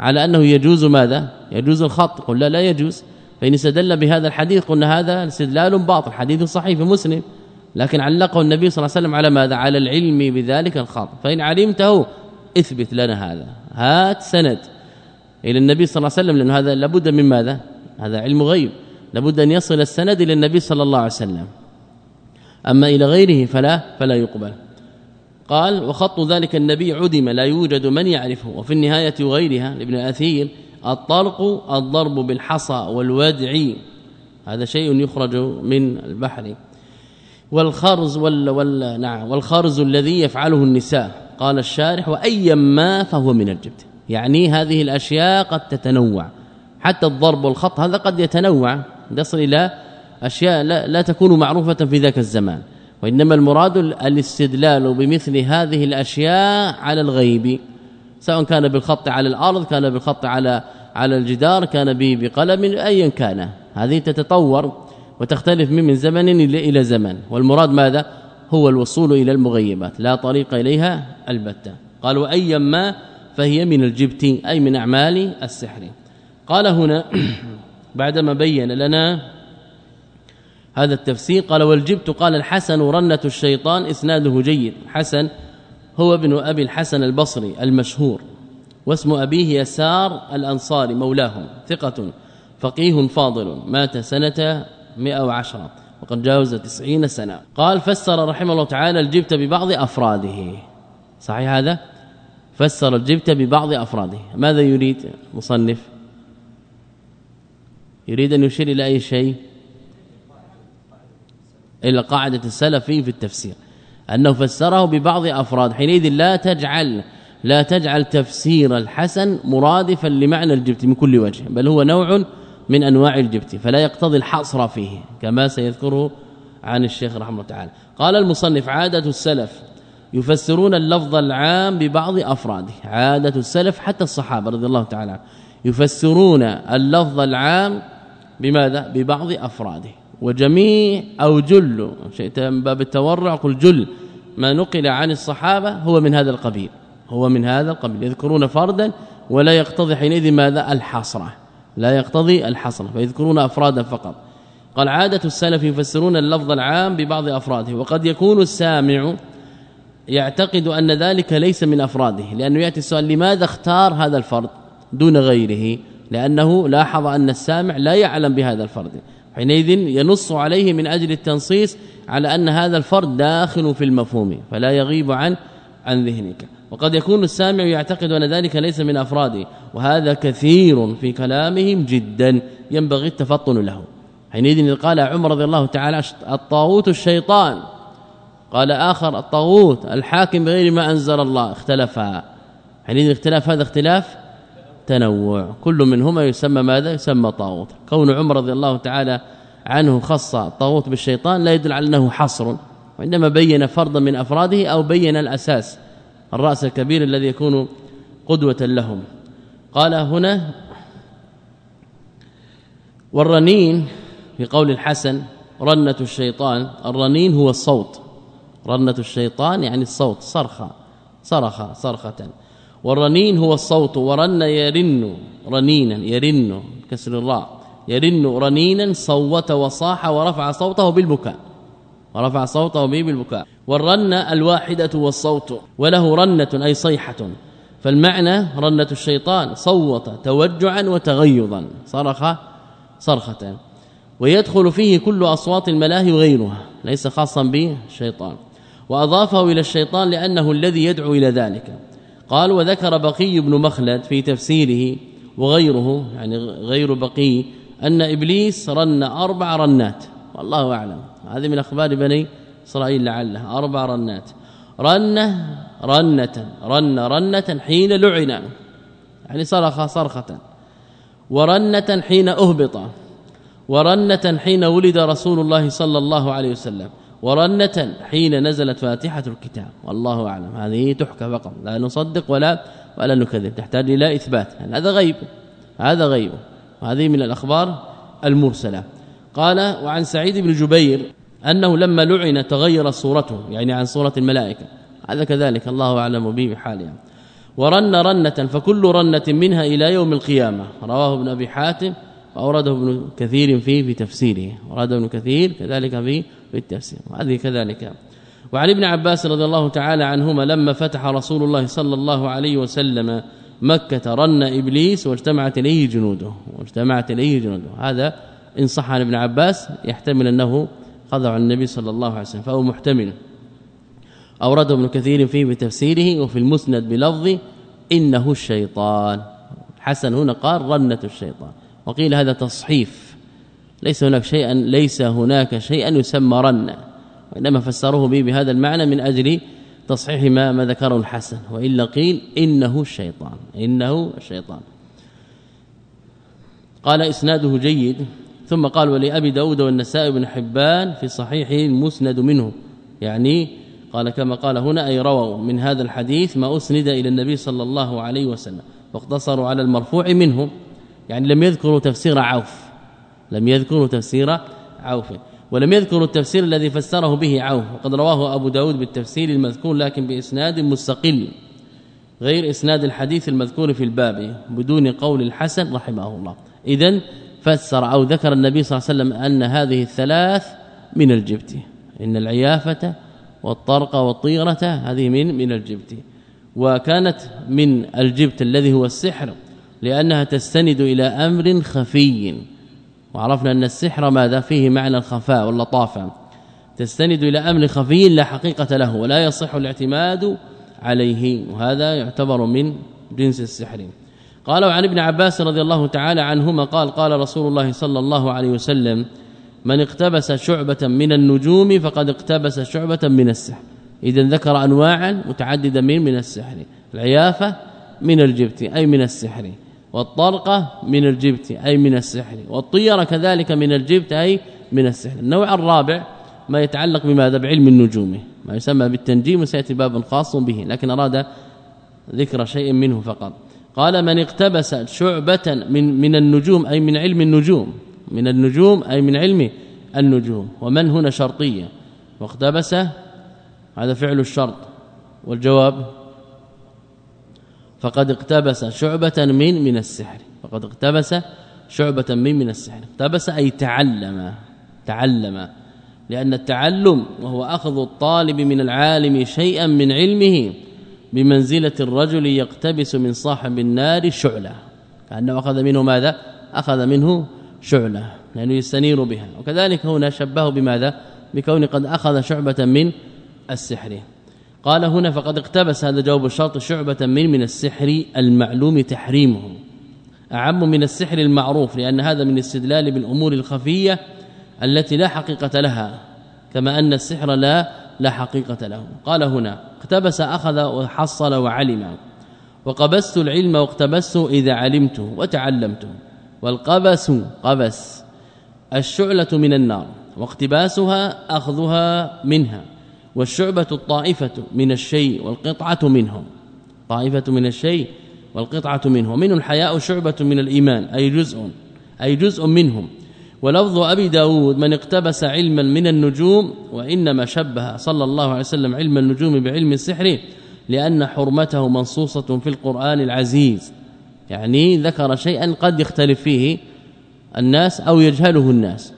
على أنه يجوز ماذا؟ يجوز الخط. قل لا لا يجوز. فإن استدل بهذا الحديث قلنا هذا استدلال باطل حديث صحيح في مسلم. لكن علقه النبي صلى الله عليه وسلم على ماذا؟ على العلم بذلك الخط فإن علمته اثبت لنا هذا. هات سند إلى النبي صلى الله عليه وسلم لأن هذا لابد من ماذا؟ هذا علم غيب. لابد أن يصل السند إلى النبي صلى الله عليه وسلم. أما إلى غيره فلا فلا يقبل. قال وخط ذلك النبي عدم لا يوجد من يعرفه. وفي النهاية وغيرها لابن اثير الطلق الضرب بالحصى والودع هذا شيء يخرج من البحر. والخرز وال, وال نعم والخرز الذي يفعله النساء قال الشارح وايما فهو من الجبت. يعني هذه الأشياء قد تتنوع. حتى الضرب والخط هذا قد يتنوع. يصل إلى أشياء لا, لا تكون معروفة في ذاك الزمان. وإنما المراد الاستدلال بمثل هذه الأشياء على الغيب. سواء كان بالخط على الأرض كان بالخط على على الجدار كان به بقلم ايا كان. هذه تتطور وتختلف من زمن إلى زمن. والمراد ماذا؟ هو الوصول إلى المغيبات. لا طريق إليها البتة. قال وايا ما فهي من الجبت أي من أعمال السحر. قال هنا بعدما بين لنا هذا التفسير قال والجبت قال الحسن رنة الشيطان إسناده جيد. حسن هو ابن أبي الحسن البصري المشهور واسم أبيه يسار الأنصاري مولاهم ثقة فقيه فاضل مات سنة 110 وقد جاوز 90 سنة. قال فسر رحمه الله تعالى الجبت ببعض أفراده. صحيح هذا؟ فسر الجبت ببعض أفراده. ماذا يريد مصنف؟ يريد أن يشير إلى أي شيء؟ إلى قاعدة السلف في التفسير. أنه فسره ببعض أفراد. حينئذ لا تجعل لا تجعل تفسير الحسن مرادفا لمعنى الجبت من كل وجه بل هو نوع من أنواع الجبت فلا يقتضي الحصر فيه كما سيذكره عن الشيخ رحمه الله تعالى. قال المصنف عادة السلف يفسرون اللفظ العام ببعض أفراده. عادة السلف حتى الصحابة رضي الله تعالى يفسرون اللفظ العام بماذا؟ ببعض أفراده. وجميع أو جل. شئت من باب التورع قل جل. ما نقل عن الصحابة هو من هذا القبيل. هو من هذا القبيل. يذكرون فردا ولا يقتضي حينئذ ماذا؟ الحصرة. لا يقتضي الحصر فيذكرون أفرادا فقط. قال عادة السلف يفسرون اللفظ العام ببعض أفراده وقد يكون السامع يعتقد أن ذلك ليس من أفراده لأنه يأتي السؤال لماذا اختار هذا الفرد دون غيره؟ لأنه لاحظ أن السامع لا يعلم بهذا الفرد. حينئذ ينص عليه من أجل التنصيص على أن هذا الفرد داخل في المفهوم فلا يغيب عن عن ذهنك. وقد يكون السامع يعتقد أن ذلك ليس من أفراده وهذا كثير في كلامهم جدا ينبغي التفطن له. حينئذ قال عمر رضي الله تعالى الطاغوت الشيطان. قال آخر الطاغوت الحاكم بغير ما أنزل الله اختلفا. حينئذ الاختلاف هذا اختلاف تنوع كل منهما يسمى ماذا؟ يسمى طاغوت. كون عمر رضي الله تعالى عنه خص الطاغوت بالشيطان لا يدل على أنه حصر وإنما بين فرضا من أفراده أو بين الأساس. الرأس الكبير الذي يكون قدوة لهم. قال هنا والرنين في قول الحسن رنة الشيطان. الرنين هو الصوت. رنة الشيطان يعني الصوت صرخة صرخ صرخة. والرنين هو الصوت ورن يرن رنينا يرن كسر الراء. يرن رنينا صوت وصاح ورفع صوته بالبكاء. ورفع صوته به بالبكاء. والرن الواحدة والصوت وله رنة أي صيحة. فالمعنى رنة الشيطان صوت توجعا وتغيظا صرخ صرخة. ويدخل فيه كل أصوات الملاهي وغيرها ليس خاصا به الشيطان. وأضافه إلى الشيطان لأنه الذي يدعو إلى ذلك. قال وذكر بقي بن مخلد في تفسيره وغيره يعني غير بقي أن إبليس رن أربع رنات. والله أعلم. هذه من أخبار بني إسرائيل لعله. أربع رنات. رنة رنة رن رنة حين لعن. يعني صرخ صرخة. ورنة حين أهبط. ورنة حين ولد رسول الله صلى الله عليه وسلم. ورنة حين نزلت فاتحة الكتاب. والله أعلم. هذه تحكى فقط. لا نصدق ولا ولا نكذب. تحتاج إلى إثبات. يعني هذا غيب. هذا غيب. وهذه من الأخبار المرسلة. قال وعن سعيد بن جبير أنه لما لعن تغير صورته يعني عن صورة الملائكة. هذا كذلك. الله أعلم به بحالها ورن رنة فكل رنة منها إلى يوم القيامة. رواه ابن أبي حاتم وأورده ابن كثير فيه في تفسيره. ورد ابن كثير كذلك في في التفسير. وهذه كذلك. وعن ابن عباس رضي الله تعالى عنهما لما فتح رسول الله صلى الله عليه وسلم مكة رن إبليس واجتمعت إليه جنوده. واجتمعت إليه جنوده. هذا إن صح عن ابن عباس يحتمل أنه خضع النبي صلى الله عليه وسلم فهو محتمل. أورده ابن كثير فيه بتفسيره وفي المسند بلفظ إنه الشيطان. حسن هنا قال رنة الشيطان. وقيل هذا تصحيف. ليس هناك شيئا ليس هناك شيئا يسمى رنه وإنما فسروه به بهذا المعنى من أجل تصحيح ما ما ذكره الحسن. وإلا قيل إنه الشيطان إنه الشيطان قال إسناده جيد. ثم قال ولأبي داود والنسائي بن حبان في صحيحه المسند منه. يعني قال كما قال هنا أي رووا من هذا الحديث ما أسند إلى النبي صلى الله عليه وسلم واقتصروا على المرفوع منه. يعني لم يذكروا تفسير عوف. لم يذكروا تفسير عوف. ولم يذكروا التفسير الذي فسره به عوف. وقد رواه أبو داود بالتفسير المذكور لكن بإسناد مستقل. غير إسناد الحديث المذكور في الباب بدون قول الحسن رحمه الله. إذن فسر أو ذكر النبي صلى الله عليه وسلم أن هذه الثلاث من الجبت. إن العيافة والطرق والطيرة هذه من من الجبت. وكانت من الجبت الذي هو السحر. لأنها تستند إلى أمر خفي. وعرفنا أن السحر ماذا؟ فيه معنى الخفاء واللطافة تستند إلى أمر خفي لا حقيقة له ولا يصح الاعتماد عليه. وهذا يعتبر من جنس السحر. قال وعن ابن عباس رضي الله تعالى عنهما قال قال رسول الله صلى الله عليه وسلم من اقتبس شعبة من النجوم فقد اقتبس شعبة من السحر. اذا ذكر انواعا متعددة من من السحر. العيافة من الجبت أي من السحر. والطرقة من الجبت أي من السحر. والطيرة كذلك من الجبت أي من السحر. النوع الرابع ما يتعلق بماذا؟ بعلم النجوم. ما يسمى بالتنجيم وسيأتي باب خاص به لكن أراد ذكر شيء منه فقط. قال من اقتبس شعبة من من النجوم أي من علم النجوم. من النجوم أي من علم النجوم. ومن هنا شرطية؟ واقتبس هذا فعل الشرط. والجواب فقد اقتبس شعبة من من السحر. فقد اقتبس شعبة من من السحر. اقتبس أي تعلم تعلم لأن التعلم وهو أخذ الطالب من العالم شيئا من علمه بمنزلة الرجل يقتبس من صاحب النار شعلة. كأنه أخذ منه ماذا؟ أخذ منه شعلة لأنه يستنير بها. وكذلك هنا شبهه بماذا؟ بكون قد أخذ شعبة من السحر. قال هنا فقد اقتبس هذا جواب الشرط شعبة من من السحر المعلوم تحريمه أعم من السحر المعروف لأن هذا من استدلال بالأمور الخفية التي لا حقيقة لها كما أن السحر لا لا حقيقة له. قال هنا اقتبس أخذ وحصل وعلم. وقبست العلم واقتبست إذا علمته وتعلمته والقبس قبس الشعلة من النار واقتباسها أخذها منها. والشعبة الطائفة من الشيء والقطعة منه طائفة من الشيء والقطعة منه ومن الحياء شعبة من الإيمان أي جزء أي جزء منهم. ولفظ أبي داود من اقتبس علما من النجوم وإنما شبه صلى الله عليه وسلم علم النجوم بعلم السحر لأن حرمته منصوصة في القرآن العزيز. يعني ذكر شيئا قد يختلف فيه الناس أو يجهله الناس.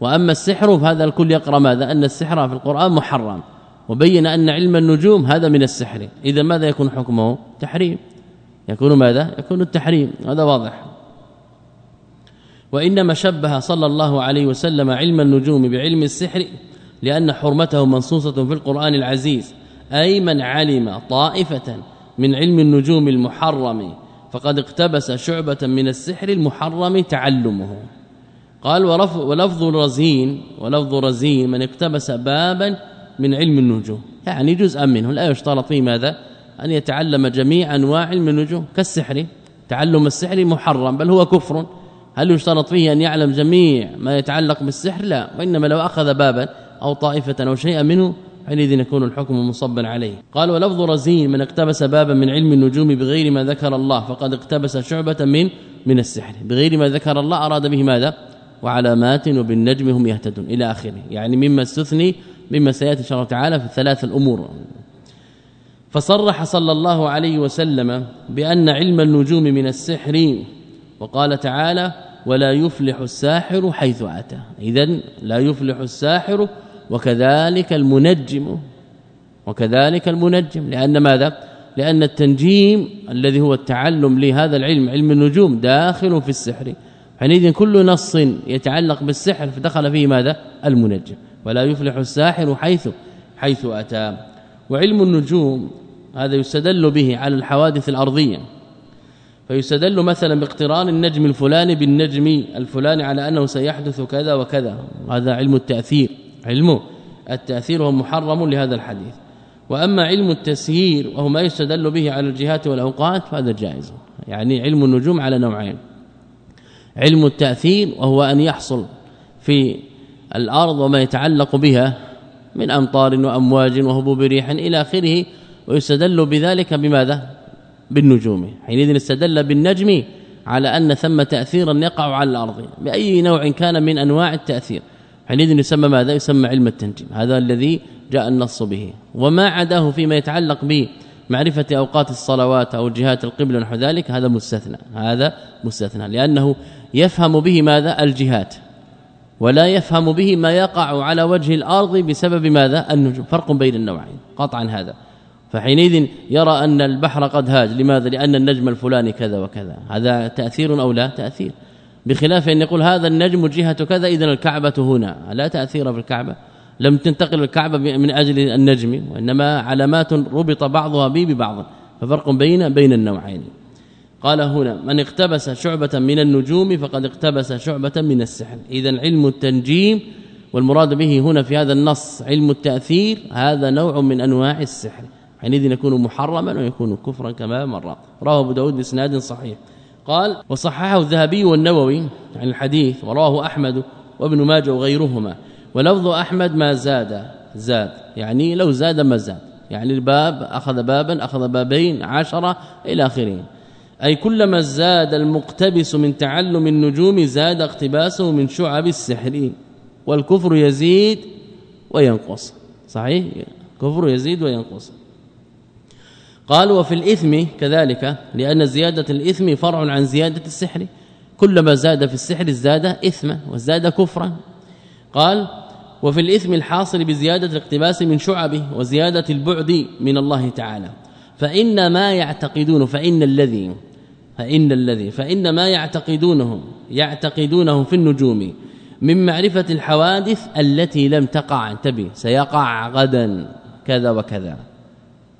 وأما السحر فهذا الكل يقرأ ماذا؟ أن السحر في القرآن محرم. وبين أن علم النجوم هذا من السحر. إذا ماذا يكون حكمه؟ تحريم. يكون ماذا؟ يكون التحريم. هذا واضح. وإنما شبه صلى الله عليه وسلم علم النجوم بعلم السحر لأن حرمته منصوصة في القرآن العزيز. أي من علم طائفة من علم النجوم المحرم فقد اقتبس شعبة من السحر المحرم تعلمه. قال ولفظ رزين ولفظ رزين من اقتبس بابا من علم النجوم. يعني جزءا منه لا يشترط فيه ماذا؟ أن يتعلم جميع أنواع علم النجوم. كالسحر. تعلم السحر محرم بل هو كفر. هل يشترط فيه أن يعلم جميع ما يتعلق بالسحر؟ لا. وإنما لو أخذ بابا أو طائفة أو شيئا منه حينئذ يكون الحكم مصبا عليه. قال ولفظ رزين من اقتبس بابا من علم النجوم بغير ما ذكر الله فقد اقتبس شعبة من من السحر. بغير ما ذكر الله أراد به ماذا؟ وعلامات وبالنجم هم يهتدون. إلى آخره. يعني مما استثني مما سيأتي إن شاء الله تعالى في الثلاث الأمور. فصرح صلى الله عليه وسلم بأن علم النجوم من السحر وقال تعالى ولا يفلح الساحر حيث أتى. اذا لا يفلح الساحر وكذلك المنجم وكذلك المنجم. لأن ماذا؟ لأن التنجيم الذي هو التعلم لهذا العلم علم النجوم داخل في السحر. حينئذ كل نص يتعلق بالسحر فدخل فيه ماذا؟ المنجم. ولا يفلح الساحر حيث حيث أتى. وعلم النجوم هذا يستدل به على الحوادث الأرضية. فيستدل مثلا باقتران النجم الفلاني بالنجم الفلاني على أنه سيحدث كذا وكذا. هذا علم التأثير. علم التأثير هو محرم لهذا الحديث. وأما علم التسيير وهو ما يستدل به على الجهات والأوقات فهذا جائز. يعني علم النجوم على نوعين. علم التأثير وهو أن يحصل في الأرض وما يتعلق بها من أمطار وأمواج وهبوب ريح إلى آخره ويستدل بذلك بماذا؟ بالنجوم. حينئذ استدل بالنجم على أن ثم تأثيرا يقع على الأرض. بأي نوع كان من أنواع التأثير؟ حينئذ يسمى ماذا؟ يسمى علم التنجيم هذا الذي جاء النص به. وما عداه فيما يتعلق به معرفة أوقات الصلوات أو جهات القبلة ونحو ذلك هذا مستثنى. هذا مستثنى لأنه يفهم به ماذا؟ الجهات. ولا يفهم به ما يقع على وجه الأرض بسبب ماذا؟ النجوم. فرق بين النوعين قطعا هذا. فحينئذ يرى أن البحر قد هاج. لماذا؟ لأن النجم الفلاني كذا وكذا. هذا تأثير أو لا؟ تأثير. بخلاف أن يقول هذا النجم جهة كذا اذا الكعبة هنا. لا تأثير في الكعبة. لم تنتقل الكعبة من أجل النجم وإنما علامات ربط بعضها به ببعض. ففرق بين بين النوعين. قال هنا من اقتبس شعبة من النجوم فقد اقتبس شعبة من السحر. اذا علم التنجيم والمراد به هنا في هذا النص علم التأثير هذا نوع من أنواع السحر. حينئذ يكون محرما ويكون كفرا كما مر. رواه أبو داود بإسناد صحيح. قال وصححه الذهبي والنووي عن الحديث ورواه أحمد وابن ماجه وغيرهما. ولفظ أحمد ما زاد زاد يعني لو زاد ما زاد. يعني الباب أخذ بابا أخذ بابين عشرة إلى اخره أي كلما زاد المقتبس من تعلم النجوم زاد اقتباسه من شعب السحر. والكفر يزيد وينقص. صحيح؟ كفر يزيد وينقص. قال وفي الإثم كذلك لأن زيادة الإثم فرع عن زيادة السحر. كلما زاد في السحر زاد إثما وزاد كفرا. قال وفي الإثم الحاصل بزيادة الاقتباس من شعبه وزيادة البعد من الله تعالى. فإن ما يعتقدون فإن الذي فإن الذي فإن ما يعتقدونه يعتقدونه في النجوم من معرفة الحوادث التي لم تقع. انتبه سيقع غدا كذا وكذا.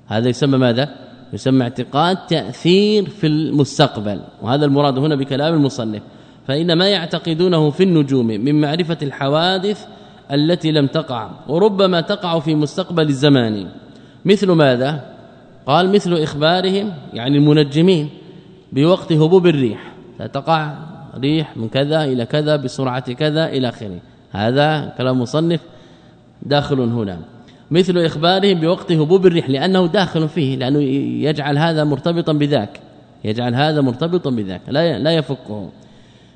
هذا يسمى ماذا؟ يسمى اعتقاد تأثير في المستقبل. وهذا المراد هنا بكلام المصنف. فإن ما يعتقدونه في النجوم من معرفة الحوادث التي لم تقع. وربما تقع في مستقبل الزمان. مثل ماذا؟ قال مثل إخبارهم يعني المنجمين. بوقت هبوب الريح. تقع ريح من كذا إلى كذا بسرعة كذا إلى آخره. هذا كلام مصنف داخل هنا. مثل إخبارهم بوقت هبوب الريح لأنه داخل فيه لأنه يجعل هذا مرتبطا بذاك. يجعل هذا مرتبطا بذاك. لا لا يفكه.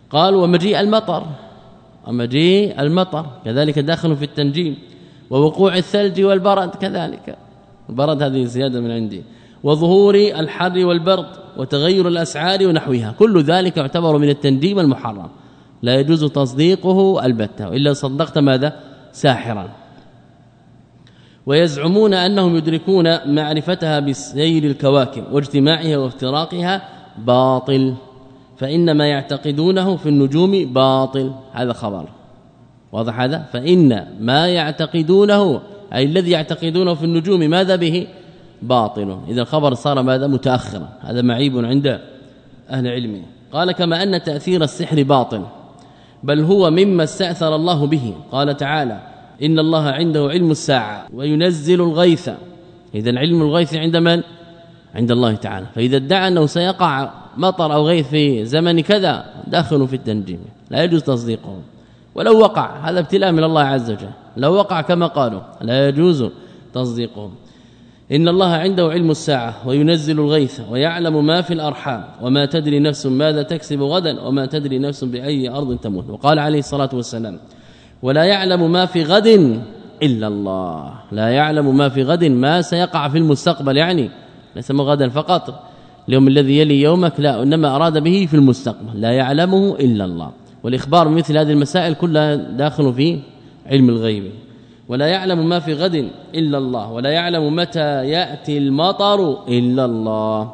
قال ومجيء المطر. ومجيء المطر. كذلك داخل في التنجيم. ووقوع الثلج والبرد. كذلك. البرد هذه زياده من عندي. وظهور الحر والبرد وتغير الأسعار ونحوها. كل ذلك يعتبر من التنجيم المحرم. لا يجوز تصديقه البتة. الا صدقت ماذا؟ ساحرا. ويزعمون أنهم يدركون معرفتها بسير الكواكب واجتماعها وافتراقها باطل. فإن ما يعتقدونه في النجوم باطل. هذا خبر. واضح هذا؟ فإن ما يعتقدونه أي الذي يعتقدونه في النجوم ماذا به؟ باطل. إذا الخبر صار ماذا؟ متأخرا. هذا معيب عند أهل العلم. قال كما أن تأثير السحر باطل بل هو مما استأثر الله به. قال تعالى إن الله عنده علم الساعة وينزل الغيث. اذا علم الغيث عند من؟ عند الله تعالى. فإذا ادعى أنه سيقع مطر أو غيث في زمن كذا داخل في التنجيم. لا يجوز تصديقه. ولو وقع هذا ابتلاء من الله عز وجل. لو وقع كما قالوا لا يجوز تصديقه. إن الله عنده علم الساعة وينزل الغيث ويعلم ما في الأرحام وما تدري نفس ماذا تكسب غدا وما تدري نفس بأي أرض تموت. وقال عليه الصلاة والسلام ولا يعلم ما في غد إلا الله. لا يعلم ما في غد ما سيقع في المستقبل يعني ليس غدا فقط. اليوم الذي يلي يومك لا إنما أراد به في المستقبل. لا يعلمه إلا الله. والإخبار بمثل هذه المسائل كلها داخل في علم الغيب. ولا يعلم ما في غد إلا الله ولا يعلم متى يأتي المطر إلا الله.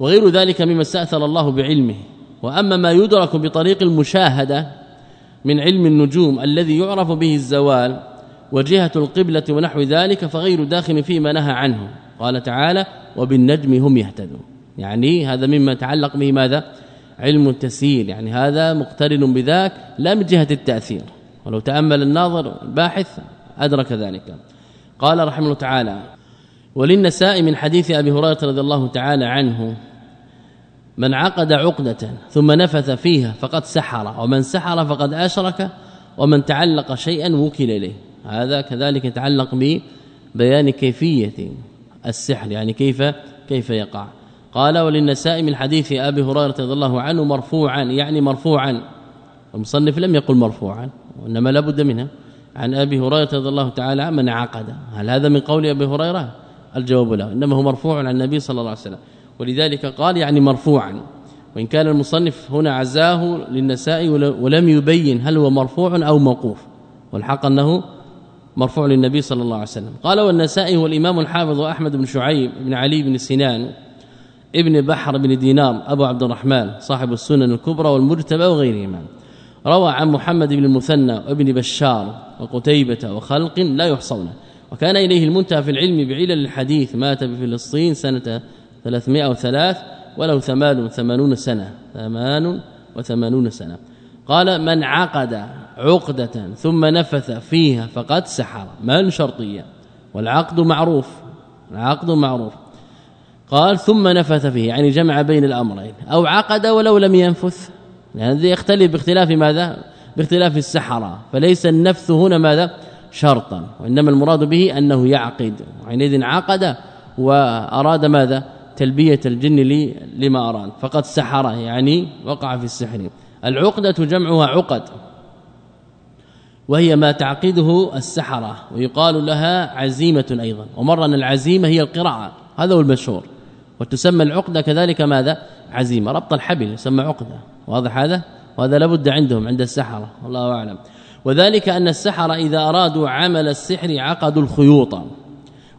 وغير ذلك مما استأثر الله بعلمه. وأما ما يدرك بطريق المشاهدة من علم النجوم الذي يعرف به الزوال وجهة القبلة ونحو ذلك فغير داخل فيما نهى عنه. قال تعالى وبالنجم هم يهتدون. يعني هذا مما يتعلق به ماذا؟ علم التسيير. يعني هذا مقترن بذاك لا من جهة التأثير. ولو تأمل الناظر الباحث أدرك ذلك. قال رحمه الله تعالى وللنساء من حديث أبي هريرة رضي الله تعالى عنه من عقد عقدة ثم نفث فيها فقد سحر ومن سحر فقد أشرك ومن تعلق شيئا وكل إليه. هذا كذلك يتعلق ببيان كيفية السحر يعني كيف كيف يقع. قال وللنساء من حديث أبي هريرة رضي الله عنه مرفوعا يعني مرفوعا. المصنف لم يقل مرفوعا وإنما لابد منها. عن أبي هريرة رضي الله تعالى عنه من عقد. هل هذا من قول أبي هريرة؟ الجواب لا إنما هو مرفوع عن النبي صلى الله عليه وسلم. ولذلك قال يعني مرفوعا. وإن كان المصنف هنا عزاه للنساء ولم يبين هل هو مرفوع أو موقوف. والحق أنه مرفوع للنبي صلى الله عليه وسلم. قال والنسائي هو الامام الحافظ أحمد بن شعيب بن علي بن سنان ابن بحر بن دينار أبو عبد الرحمن صاحب السنن الكبرى والمرتبى وغيرهما. روى عن محمد بن المثنى وابن بشار وقتيبة وخلق لا يحصون وكان إليه المنتهى في العلم بعلل الحديث مات بفلسطين سنة 303 وله 88 سنة. 88 سنة. قال من عقد عقدة ثم نفث فيها فقد سحر. ما شرطية. والعقد معروف. عقد معروف. قال ثم نفث فيه. يعني جمع بين الأمرين. أو عقد ولو لم ينفث. يعني هذا يختلف باختلاف ماذا؟ باختلاف السحرة. فليس النفث هنا ماذا؟ شرطا. وإنما المراد به أنه يعقد. حينئذ عقد وأراد ماذا؟ تلبية الجن لما أراد. فقد سحر يعني وقع في السحر. العقدة جمعها عقد. وهي ما تعقده السحرة. ويقال لها عزيمة أيضا. ومرنا العزيمة هي القراءة. هذا هو المشهور. وتسمى العقدة كذلك ماذا؟ عزيمة ربط الحبل يسمى عقدة. واضح هذا؟ وهذا لابد عندهم عند السحرة والله أعلم. وذلك أن السحرة إذا أرادوا عمل السحر عقدوا الخيوط.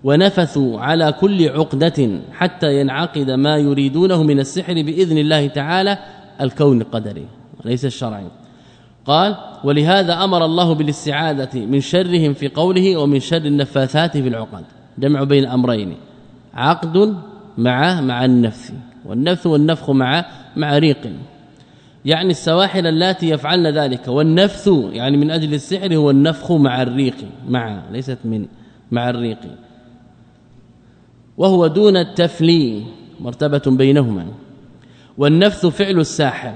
ونفثوا على كل عقدة حتى ينعقد ما يريدونه من السحر بإذن الله تعالى الكون القدري وليس الشرعي. قال ولهذا أمر الله بالاستعاذة من شرهم في قوله ومن شر النفاثات في العقد. جمع بين أمرين عقد مع مع النفث والنفث والنفخ مع مع ريق. يعني السواحل اللاتي يفعلن ذلك والنفث يعني من أجل السحر هو النفخ مع الريق مع ليست من مع الريق. وهو دون التفلي مرتبة بينهما. والنفث فعل الساحر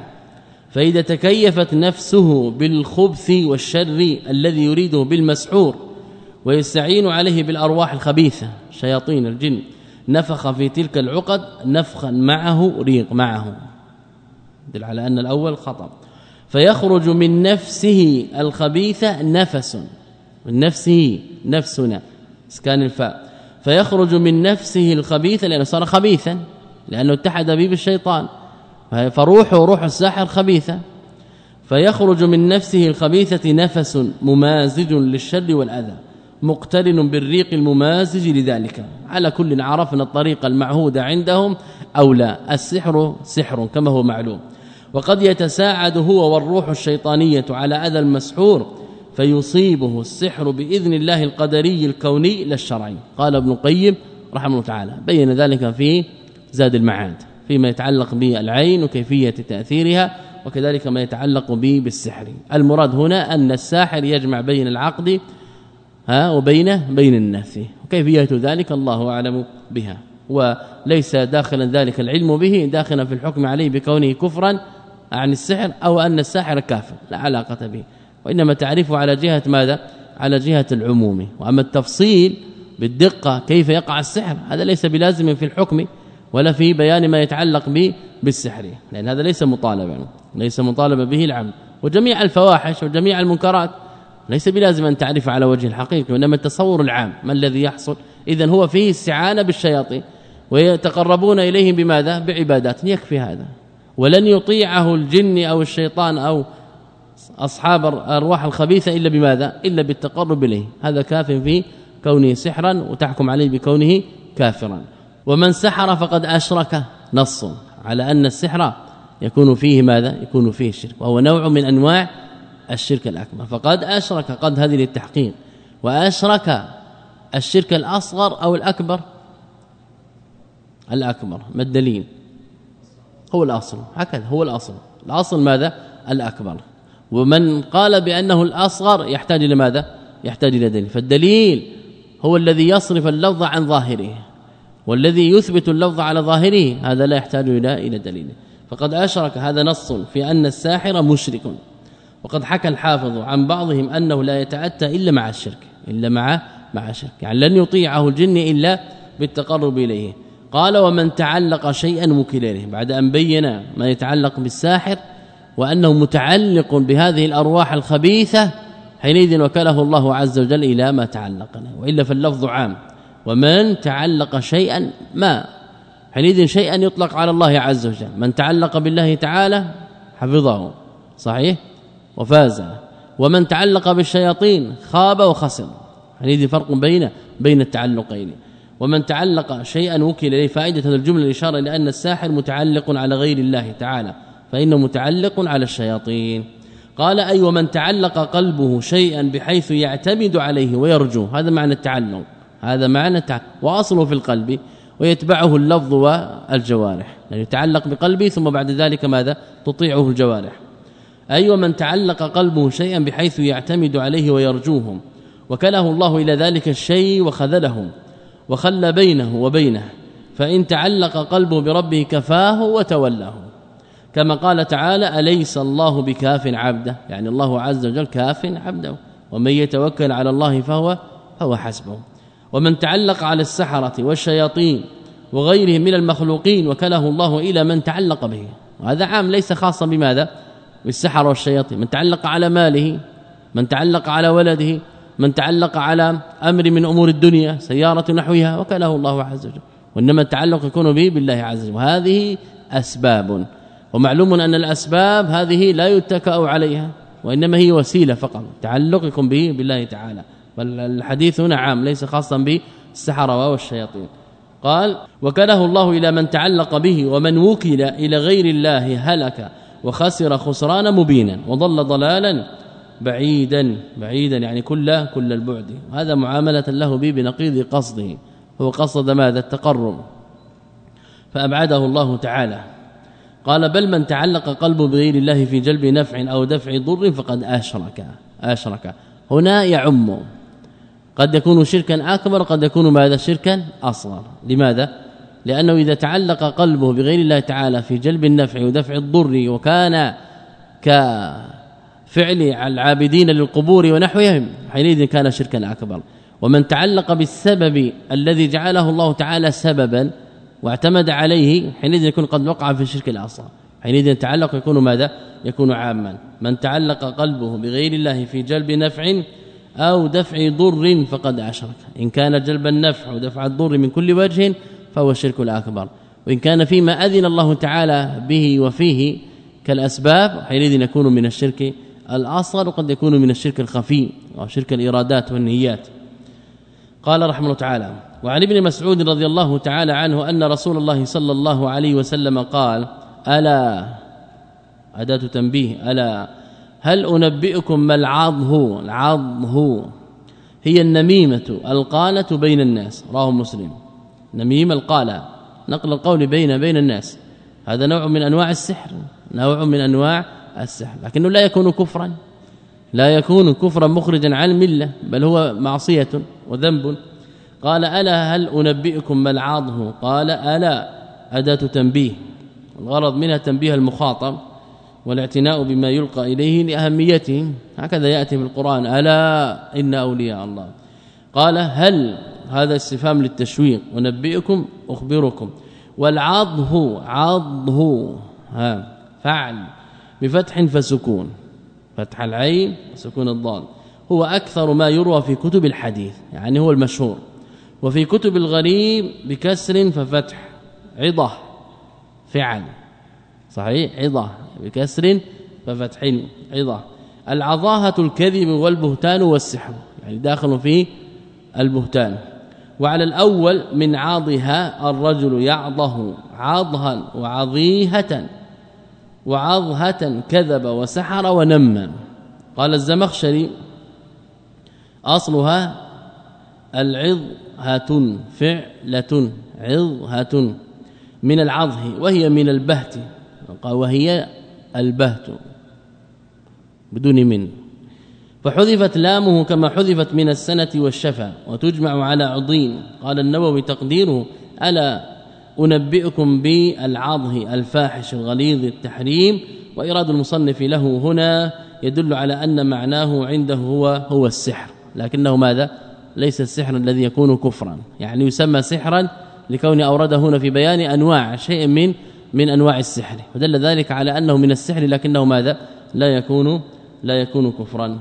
فإذا تكيفت نفسه بالخبث والشر الذي يريده بالمسحور ويستعين عليه بالأرواح الخبيثة شياطين الجن. نفخ في تلك العقد نفخا معه ريق معه. دل على أن الأول خطأ. فيخرج من نفسه الخبيثة نفس. من نفسه نفسنا. إسكان الفاء. فيخرج من نفسه الخبيثة لأنه صار خبيثا لأنه اتحد به بالشيطان. فروحه روح الساحر خبيثة. فيخرج من نفسه الخبيثة نفس ممازج للشر والأذى. مقترن بالريق الممازج لذلك. على كل عرفنا الطريقة المعهودة عندهم أو لا. السحر سحر كما هو معلوم. وقد يتساعد هو والروح الشيطانية على أذى المسحور فيصيبه السحر بإذن الله القدري الكوني لا الشرعي. قال ابن القيم رحمه الله تعالى. بين ذلك في زاد المعاد فيما يتعلق بالعين وكيفية تأثيرها وكذلك ما يتعلق به بالسحر. المراد هنا أن الساحر يجمع بين العقد ها وبين بين النفث وكيفية ذلك؟ الله أعلم بها. وليس داخلا ذلك العلم به داخلا في الحكم عليه بكونه كفرا عن السحر أو أن الساحر كافر. لا علاقة به. وإنما تعرفه على جهة ماذا؟ على جهة العموم. وأما التفصيل بالدقة كيف يقع السحر؟ هذا ليس بلازم في الحكم ولا في بيان ما يتعلق به بالسحر. لأن هذا ليس مطالبا ليس مطالبا به العمل. وجميع الفواحش وجميع المنكرات ليس بلازم أن تعرف على وجه الحقيقي وإنما التصور العام ما الذي يحصل؟ إذا هو فيه استعانة بالشياطين ويتقربون إليهم بماذا؟ بعبادات. يكفي هذا. ولن يطيعه الجن أو الشيطان أو أصحاب الأرواح الخبيثة إلا بماذا؟ إلا بالتقرب إليه. هذا كاف في كونه سحرا وتحكم عليه بكونه كافرا. ومن سحر فقد أشرك نص على أن السحر يكون فيه ماذا؟ يكون فيه الشرك وهو نوع من أنواع الشرك الأكبر. فقد أشرك قد هذه للتحقيق. وأشرك الشرك الأصغر أو الأكبر؟ الأكبر. ما الدليل؟ هو الأصل. هكذا هو الأصل. الأصل ماذا؟ الأكبر. ومن قال بأنه الأصغر يحتاج إلى ماذا؟ يحتاج إلى دليل. فالدليل هو الذي يصرف اللفظ عن ظاهره. والذي يثبت اللفظ على ظاهره هذا لا يحتاج إلى إلى دليل. فقد أشرك. هذا نص في أن الساحر مشرك. وقد حكى الحافظ عن بعضهم أنه لا يتأتى إلا مع الشرك إلا مع مع الشرك يعني لن يطيعه الجن إلا بالتقرب إليه. قال ومن تعلق شيئا وكل اليه بعد أن بين ما يتعلق بالساحر وأنه متعلق بهذه الأرواح الخبيثة حينئذ وكله الله عز وجل إلى ما تعلق له وإلا فاللفظ عام ومن تعلق شيئا ما. حينئذ شيئا يطلق على الله عز وجل. من تعلق بالله تعالى حفظه. صحيح؟ وفاز. ومن تعلق بالشياطين خاب وخسر. حينئذ فرق بين بين التعلقين. ومن تعلق شيئا وكل إليه فائدة. الجملة الإشارة إلى أن الساحر متعلق على غير الله تعالى فإنه متعلق على الشياطين. قال أي ومن تعلق قلبه شيئا بحيث يعتمد عليه ويرجو هذا معنى التعلق. هذا معنى التعلق. وأصله في القلب ويتبعه اللفظ والجوارح. يعني يتعلق بقلبه ثم بعد ذلك ماذا؟ تطيعه الجوارح. اي ومن تعلق قلبه شيئا بحيث يعتمد عليه ويرجوهم. وكله الله إلى ذلك الشيء وخذله وخل بينه وبينه. فإن تعلق قلبه بربه كفاه وتولاه. كما قال تعالى أليس الله بكاف عبده؟ يعني الله عز وجل كاف عبده. ومن يتوكل على الله فهو هو حسبه. ومن تعلق على السحرة والشياطين وغيرهم من المخلوقين وكله الله إلى من تعلق به. وهذا عام ليس خاصا بماذا؟ بالسحر والشياطين من تعلق على ماله من تعلق على ولده من تعلق على أمر من أمور الدنيا سيارة نحوها وكله الله عز وجل. وإنما التعلق يكون به بالله عز وجل. وهذه أسباب. ومعلوم أن الأسباب هذه لا يتكأ عليها وإنما هي وسيلة فقط. تعلقكم به بالله تعالى. والحديث هنا عام ليس خاصا بالسحره والشياطين. قال وكله الله إلى من تعلق به ومن وكل إلى غير الله هلك. وخسر خسرانا مبينا وضل ضلالا بعيدا بعيدا يعني كل كل البعد. وهذا معاملة له به بنقيض قصده. هو قصد ماذا؟ التقرب. فأبعده الله تعالى. قال بل من تعلق قلبه بغير الله في جلب نفع أو دفع ضر فقد أشرك أشرك. هنا يعم. قد يكون شركا أكبر قد يكون ماذا؟ شركا أصغر. لماذا؟ لأنه إذا تعلق قلبه بغير الله تعالى في جلب النفع ودفع الضر وكان كفعل العابدين للقبور ونحوهم حينئذ كان شركا أكبر. ومن تعلق بالسبب الذي جعله الله تعالى سببا واعتمد عليه حينئذ يكون قد وقع في الشرك الأصغر. حينئذ التعلق يكون ماذا؟ يكون عاما. من تعلق قلبه بغير الله في جلب نفع أو دفع ضر فقد أشرك. إن كان جلب النفع ودفع الضر من كل وجه فهو الشرك الأكبر. وإن كان فيما أذن الله تعالى به وفيه كالأسباب حينئذ يكون من الشرك الأصغر وقد يكون من الشرك الخفي وشرك الإرادات والنيات. قال رحمه الله تعالى وعن ابن مسعود رضي الله تعالى عنه أن رسول الله صلى الله عليه وسلم قال ألا أداة تنبيه ألا هل أنبئكم ما العض هو العض هو هي النميمة القاله بين الناس. رواه مسلم. نميمه القاله نقل القول بين بين الناس. هذا نوع من أنواع السحر نوع من أنواع السحر. لكنه لا يكون كفرا. لا يكون كفرا مخرجا عن الملة بل هو معصية وذنب. قال ألا هل أنبئكم ما العاضه؟ قال ألا أداة تنبيه. الغرض منها تنبيه المخاطب والاعتناء بما يلقى إليه لأهميته. هكذا يأتي في القرآن ألا إن أولياء الله. قال هل هذا استفهام للتشويق. أنبئكم أخبركم. والعضه عضه ها فعل بفتح فسكون. فتح العين وسكون الضاد. هو أكثر ما يروى في كتب الحديث يعني هو المشهور. وفي كتب الغريب بكسر ففتح. عضة فعل. صحيح؟ عضة بكسر ففتح. عضة. العضاهة الكذب والبهتان والسحر. يعني داخل في البهتان. وعلى الأول من عاضها الرجل يعضه عضها وعضيهة وعضهة كذب وسحر ونمم قال الزمخشري أصلها العضهة فعلة عضهة من العضه وهي من البهت وهي البهت بدون من. فحذفت لامه كما حذفت من السنة والشفا وتجمع على عضين. قال النووي تقديره ألا أنبئكم بالعضه الفاحش الغليظ التحريم. وإراد المصنف له هنا يدل على أن معناه عنده هو هو السحر. لكنه ماذا؟ ليس السحر الذي يكون كفرا. يعني يسمى سحرا لكون أورده هنا في بيان أنواع شيء من من أنواع السحر. ودل ذلك على أنه من السحر لكنه ماذا؟ لا يكون لا يكون كفرا.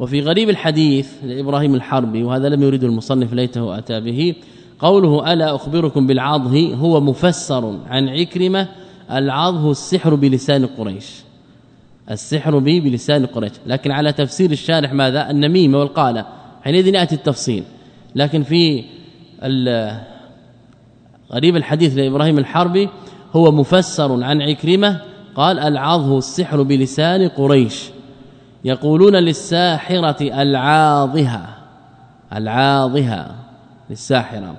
وفي غريب الحديث لإبراهيم الحربي وهذا لم يريد المصنف ليته أتى به قوله ألا أخبركم بالعضه؟ هو مفسر عن عكرمة العضه السحر بلسان قريش. السحر به بلسان قريش. لكن على تفسير الشارح ماذا؟ النميمة والقاله حينئذ يأتي التفصيل. لكن في غريب الحديث لإبراهيم الحربي هو مفسر عن عكرمة قال العظه السحر بلسان قريش. يقولون للساحرة العاضها العاضها للساحرة.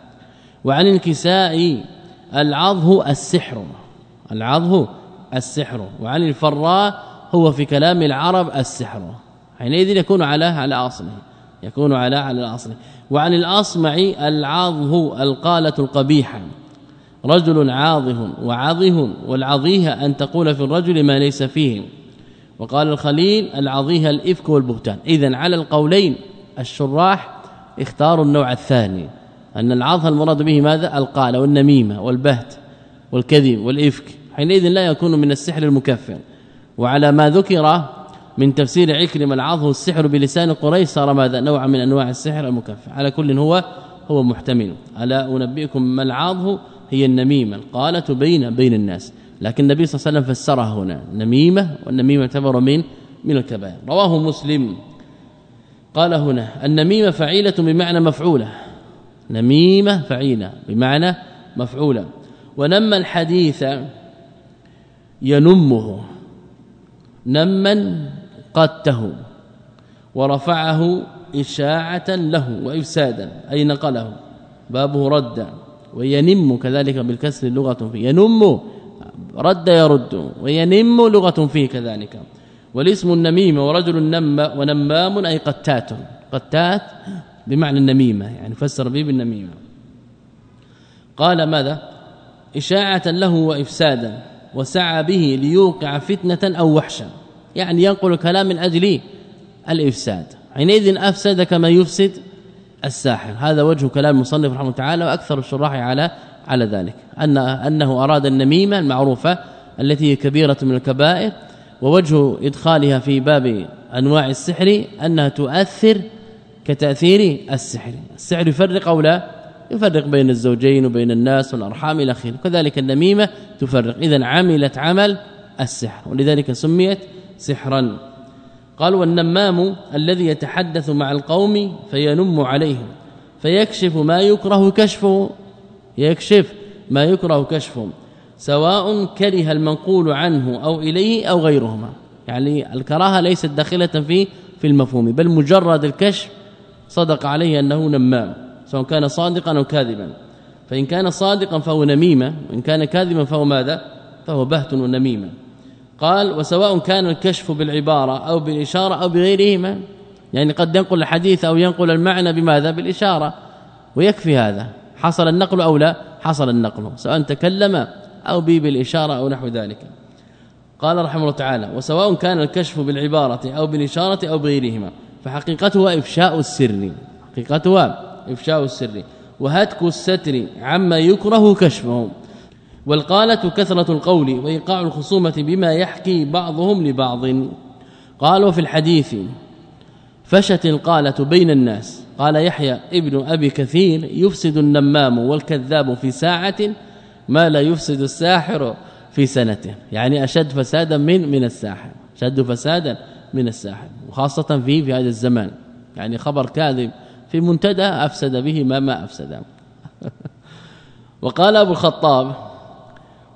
وعن الكساء العظه السحر العظه السحر. وعن الفراء هو في كلام العرب السحر. حينئذ يكون على على أصله يكون على على الاصل وعن الأصمع العاظه القالة القبيحة. رجل عاظه وعظه والعظيه أن تقول في الرجل ما ليس فيه. وقال الخليل العظيه الإفك والبهتان. اذا على القولين الشراح اختاروا النوع الثاني أن العظه المراد به ماذا؟ القاله والنميمة والبهت والكذب والإفك. حينئذ لا يكون من السحر المكفر وعلى ما ذكر من تفسير عكرمة العظه السحر بلسان قريش صار ماذا؟ نوع من أنواع السحر المكفر على كل هو هو محتمل. ألا أنبئكم ما العظه هي النميمة القالة بين بين الناس. لكن النبي صلى الله عليه وسلم فسرها هنا. نميمة والنميمة تعتبر من من الكبائر. رواه مسلم. قال هنا النميمة فعيلة بمعنى مفعولة. نميمة فعيلة بمعنى مفعولة. ونم الحديث ينمه. نما قدته ورفعه إشاعة له وإفسادا أي نقله. بابه رد. وينم كذلك بالكسر لغة ينم رد يرد وينم لغة فيه كذلك. والاسم النميمة ورجل نم ونمام أي قتات. قتات بمعنى النميمة يعني فسر به بالنميمة. قال ماذا؟ إشاعة له وإفسادا وسعى به ليوقع فتنة أو وحشا. يعني ينقل كلام من أجل الإفساد. حينئذ أفسد كما يفسد الساحر. هذا وجه كلام المصنف رحمه الله تعالى وأكثر الشراح على على ذلك. ان أنه أراد النميمة المعروفة التي هي كبيرة من الكبائر ووجه إدخالها في باب أنواع السحر أنها تؤثر كتأثير السحر. السحر يفرق أو لا؟ يفرق بين الزوجين وبين الناس والأرحام إلى آخره. كذلك النميمة تفرق. اذا عملت عمل السحر ولذلك سميت سحرا. قال والنمام الذي يتحدث مع القوم فينم عليهم فيكشف ما يكره كشفه. يكشف ما يكره كشفه سواء كره المنقول عنه أو إليه أو غيرهما. يعني الكراهة ليست داخلة في في المفهوم بل مجرد الكشف صدق عليه أنه نمام سواء كان صادقا أو كاذبا. فإن كان صادقا فهو نميمة وإن كان كاذبا فهو ماذا؟ فهو بهت ونميمة. قال وسواء كان الكشف بالعبارة أو بالإشارة أو بغيرهما يعني قد ينقل الحديث أو ينقل المعنى بماذا؟ بالإشارة ويكفي هذا. حصل النقل أو لا حصل النقل. سواء تكلم أو بي بالإشارة أو نحو ذلك. قال رحمه الله تعالى وسواء كان الكشف بالعبارة أو بالإشارة أو بغيرهما فحقيقتها إفشاء السر. حقيقتها إفشاء السر. وهتك الستر عما يكره كشفه. والقالة كثرة القول وإيقاع الخصومة بما يحكي بعضهم لبعض. قالوا في الحديث فشت القالة بين الناس. قال يحيى ابن أبي كثير يفسد النمام والكذاب في ساعة ما لا يفسد الساحر في سنته. يعني أشد فسادا من من الساحر. شد فسادا من الساحر. وخاصة في في هذا الزمان. يعني خبر كاذب في منتدى أفسد به ما ما أفسد. وقال أبو الخطاب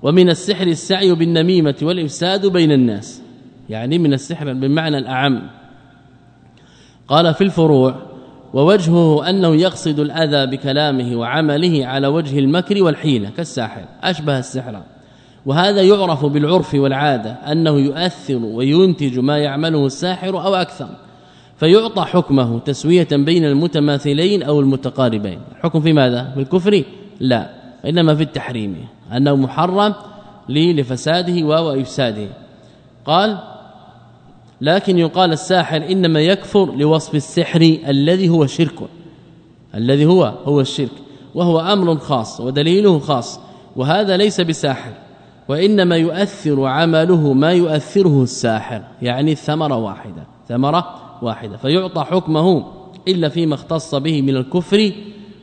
ومن السحر السعي بالنميمة والإفساد بين الناس. يعني من السحر بمعنى الأعم. قال في الفروع ووجهه أنه يقصد الأذى بكلامه وعمله على وجه المكر والحيله كالساحر أشبه السحر. وهذا يعرف بالعرف والعادة أنه يؤثر وينتج ما يعمله الساحر أو أكثر فيعطى حكمه تسوية بين المتماثلين أو المتقاربين. الحكم في ماذا؟ في الكفر؟ لا إنما في التحريم أنه محرم لفساده وإفساده. قال لكن يقال الساحر إنما يكفر لوصف السحر الذي هو شرك الذي هو هو الشرك وهو أمر خاص ودليله خاص وهذا ليس بساحر وإنما يؤثر عمله ما يؤثره الساحر يعني ثمره واحدة ثمرة واحدة فيعطى حكمه إلا فيما اختص به من الكفر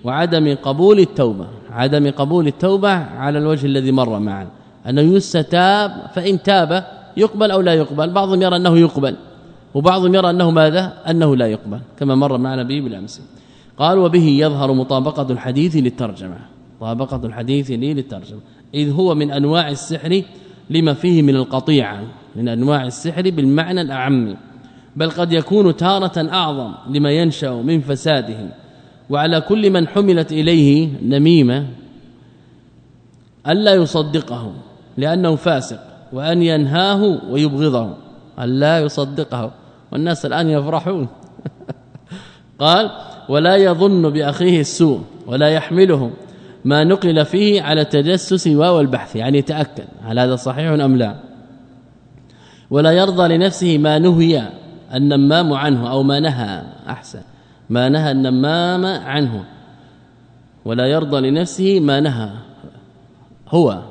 وعدم قبول التوبة عدم قبول التوبة على الوجه الذي مر معنا أنه يستتاب فإن تاب يقبل أو لا يقبل. بعضهم يرى أنه يقبل وبعضهم يرى أنه ماذا؟ أنه لا يقبل كما مر معنا به بالأمس. قال وبه يظهر مطابقة الحديث للترجمة. مطابقة الحديث للترجمة. إذ هو من أنواع السحر لما فيه من القطيعة من أنواع السحر بالمعنى الأعم. بل قد يكون تارة أعظم لما ينشأ من فساده وعلى كل من حملت إليه نميمة ألا يصدقه لأنه فاسق. وأن ينهاه ويبغضه الا يصدقه. والناس الآن يفرحون. قال ولا يظن بأخيه السوء ولا يحمله. ما نقل فيه على التجسس والبحث يعني يتأكد هل هذا صحيح أم لا. ولا يرضى لنفسه ما نهي النمام عنه أو ما نهى. أحسن. ما نهى النمام عنه. ولا يرضى لنفسه ما نهى. هو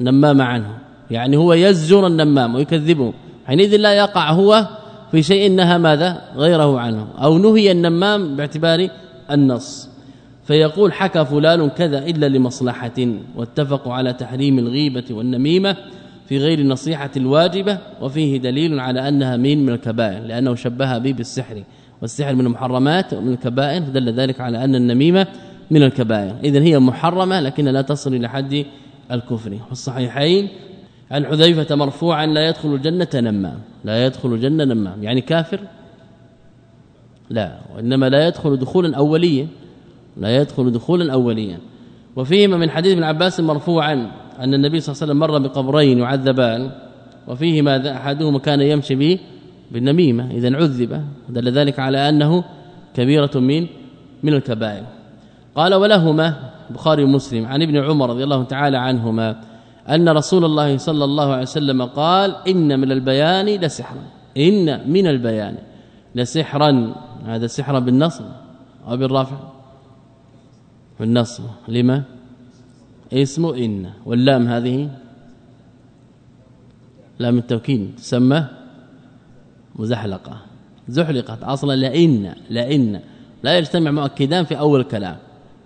نمام عنه. يعني هو يزجر النمام ويكذبه. حينئذ لا يقع هو في شيء نهى ماذا؟ غيره عنه. أو نهي النمام باعتبار النص. فيقول حكى فلان كذا إلا لمصلحة واتفقوا على تحريم الغيبة والنميمة في غير النصيحة الواجبة وفيه دليل على أنها من من الكبائر لأنه شبهها به بالسحر. والسحر من المحرمات ومن الكبائر دل ذلك على أن النميمة من الكبائر. اذا هي محرمة لكن لا تصل إلى حد الكفر. في الصحيحين عن حذيفة مرفوعا لا يدخل الجنة نمام لا يدخل الجنة نمام يعني كافر؟ لا. وإنما لا يدخل دخولا اوليا. لا يدخل دخولا اوليا. وفيهما من حديث ابن عباس مرفوعا أن النبي صلى الله عليه وسلم مر بقبرين يعذبان. وفيهما أحدهما كان يمشي به بالنميمة. اذا عذب. دل ذلك على أنه كبيرة من من الكبائر. قال ولهما بخاري ومسلم عن ابن عمر رضي الله تعالى عنهما أن رسول الله صلى الله عليه وسلم قال إن من البيان لسحرا. إن من البيان لسحرا. هذا سحرا بالنصب أو بالرافع بالنصب لما؟ اسمه إن. واللام هذه؟ لام التوكيد. تسمى مزحلقة. زحلقت أصلا لإن لإن. لا يجتمع مؤكدان في أول الكلام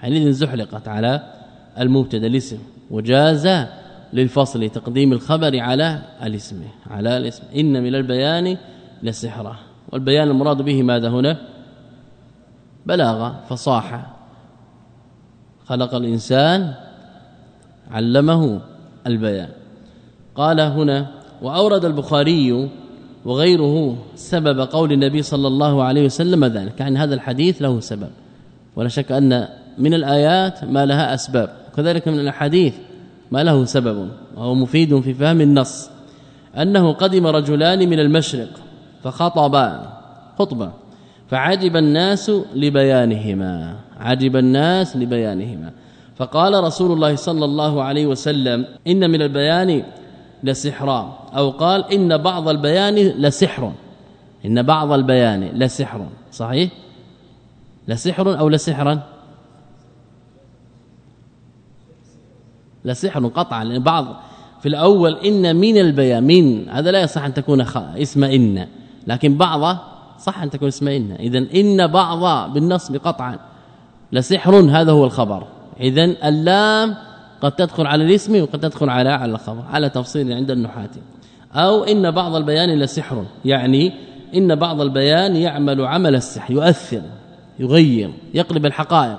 حينئذ زحلقت على المبتدأ الاسم وجاز للفصل تقديم الخبر على الاسم على الاسم. إن من البيان لسحرة. والبيان المراد به ماذا هنا؟ بلاغة فصاحة. خلق الإنسان علمه البيان. قال هنا وأورد البخاري وغيره سبب قول النبي صلى الله عليه وسلم ذلك. يعني هذا الحديث له سبب. ولا شك أن من الآيات ما لها أسباب. وكذلك من الأحاديث ما له سبب. وهو مفيد في فهم النص. أنه قدم رجلان من المشرق فخطبا خطبة فعجب الناس لبيانهما. عجب الناس لبيانهما. فقال رسول الله صلى الله عليه وسلم إن من البيان لسحرا أو قال إن بعض البيان لسحر. إن بعض البيان لسحر. صحيح؟ لسحر أو لسحرا؟ لسحر قطعا لأن بعض في الأول إن من البيان من هذا لا يصح أن تكون اسم إن لكن بعض صح أن تكون اسم إن. إذا إن بعض بالنصب قطعا. لسحر هذا هو الخبر. اذا اللام قد تدخل على الاسم وقد تدخل على على الخبر على تفصيل عند النحاة. أو إن بعض البيان لسحر يعني إن بعض البيان يعمل عمل السحر يؤثر يغير يقلب الحقائق